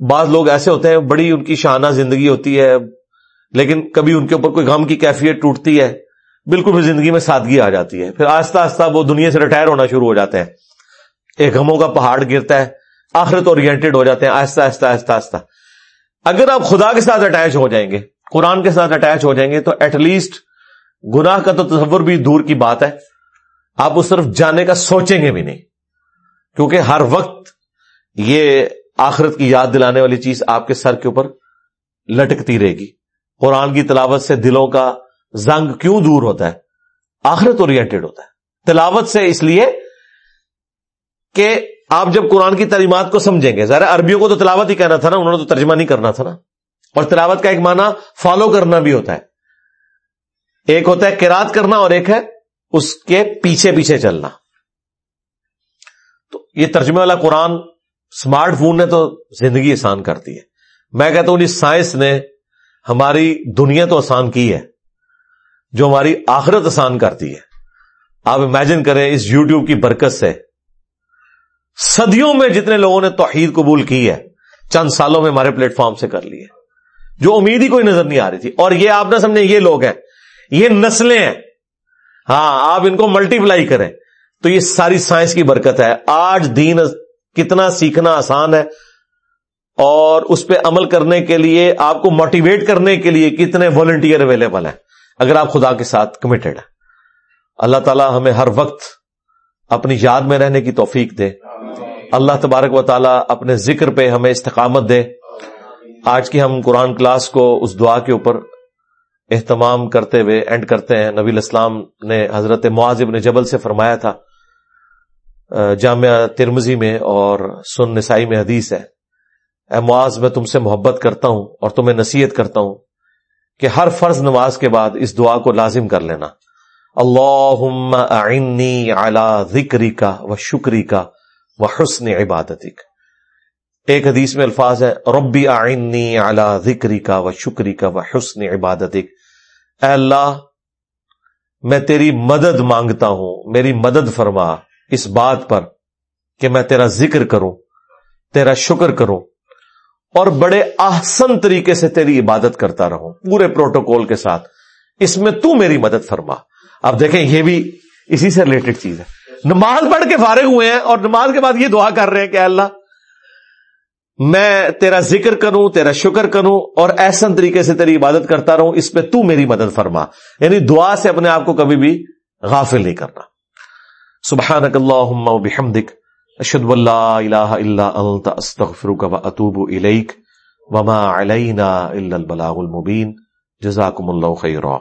بعض لوگ ایسے ہوتے ہیں، بڑی ان کی شانہ زندگی ہوتی ہے لیکن کبھی ان کے اوپر کوئی غم کی کیفیت ٹوٹتی ہے، بالکل بھی زندگی میں سادگی آ جاتی ہے۔ پھر آہستہ آہستہ وہ دنیا سے ریٹائر ہونا شروع ہو جاتے ہیں۔ ایک غموں کا پہاڑ گرتا ہے، آخرت اورینٹیڈ ہو جاتے ہیں۔ آہستہ آہستہ آہستہ آہستہ۔ اگر آپ خدا کے ساتھ اٹیچ ہو جائیں گے، قرآن کے ساتھ اٹیچ ہو جائیں گے، تو ایٹ لیسٹ گناہ کا تو تصور بھی دور کی بات ہے۔ آپ اس طرف جانے کا سوچیں گے بھی نہیں۔ کیونکہ ہر وقت یہ آخرت کی یاد دلانے والی چیز آپ کے سر کے اوپر لٹکتی رہے گی۔ قرآن کی تلاوت سے دلوں کا زنگ کیوں دور ہوتا ہے؟ آخرت اورینٹیڈ ہوتا ہے۔ تلاوت سے اس لیے کہ آپ جب قرآن کی تعلیمات کو سمجھیں گے ذرا عربیوں کو تو تلاوت ہی کہنا تھا نا، انہوں نے تو ترجمہ نہیں کرنا تھا نا۔ اور تلاوت کا ایک معنی فالو کرنا بھی ہوتا ہے۔ ایک ہوتا ہے کراط کرنا اور ایک ہے اس کے پیچھے پیچھے چلنا۔ تو یہ ترجمے والا قرآن اسمارٹ فون نے تو زندگی آسان کرتی ہے۔ میں کہتا ہوں جی سائنس نے ہماری دنیا تو آسان کی ہے، جو ہماری آخرت آسان کرتی ہے۔ آپ امیجن کریں اس یوٹیوب کی برکت سے۔ صدیوں میں جتنے لوگوں نے توحید قبول کی ہے، چند سالوں میں ہمارے پلیٹ فارم سے کر لی ہے جو امید ہی کوئی نظر نہیں آ رہی تھی۔ اور یہ آپ نہ سمجھیں، یہ لوگ ہیں۔ یہ نسلیں ہیں۔ ہاں آپ ان کو ملٹی پلائی کریں۔ تو یہ ساری سائنس کی برکت ہے۔ آج دین کتنا سیکھنا آسان ہے۔ اور اس پہ عمل کرنے کے لیے، آپ کو موٹیویٹ کرنے کے لیے کتنے والنٹیئر اویلیبل ہیں۔ اگر آپ خدا کے ساتھ کمیٹڈ ہیں۔ اللہ تعالی ہمیں ہر وقت اپنی یاد میں رہنے کی توفیق دے۔ اللہ تبارک و تعالیٰ اپنے ذکر پہ ہمیں استقامت دے۔ آج کی ہم قرآن کلاس کو اس دعا کے اوپر اہتمام کرتے ہوئے اینڈ کرتے ہیں۔ نبی الاسلام نے حضرت معاذ نے جبل سے فرمایا تھا جامعہ ترمزی میں اور سن نسائی میں حدیث ہے۔ اے معاذ، میں تم سے محبت کرتا ہوں اور تمہیں نصیحت کرتا ہوں کہ ہر فرض نماز کے بعد اس دعا کو لازم کر لینا۔ اللہ ذکری کا و شکری کا و حسن عبادتی ایک حدیث میں الفاظ ہے ربی آئنی اعلی ذکری کا و شکری کا و حسن عبادتی اے اللہ، میں تیری مدد مانگتا ہوں، میری مدد فرما اس بات پر کہ میں تیرا ذکر کروں، تیرا شکر کروں۔ اور بڑے آسن طریقے سے تیری عبادت کرتا رہوں، پورے پروٹوکول کے ساتھ۔ اس میں تو میری مدد فرما۔ اب دیکھیں، یہ بھی اسی سے ریلیٹڈ چیز ہے۔ نماز پڑھ کے فارغ ہوئے ہیں اور نماز کے بعد یہ دعا کر رہے ہیں کہ اللہ، میں تیرا ذکر کروں، تیرا شکر کروں اور ایسا طریقے سے تیری عبادت کرتا رہوں، اس پہ تو میری مدد فرما۔ یعنی دعا سے اپنے آپ کو کبھی بھی غافل نہیں کرنا۔ سبحانک اللہم و بحمدک اشد اللہ الہ الا انت استغفرک و اتوب الیک وما علینا الا البلاغ المبین جزاکم اللہ خیرہ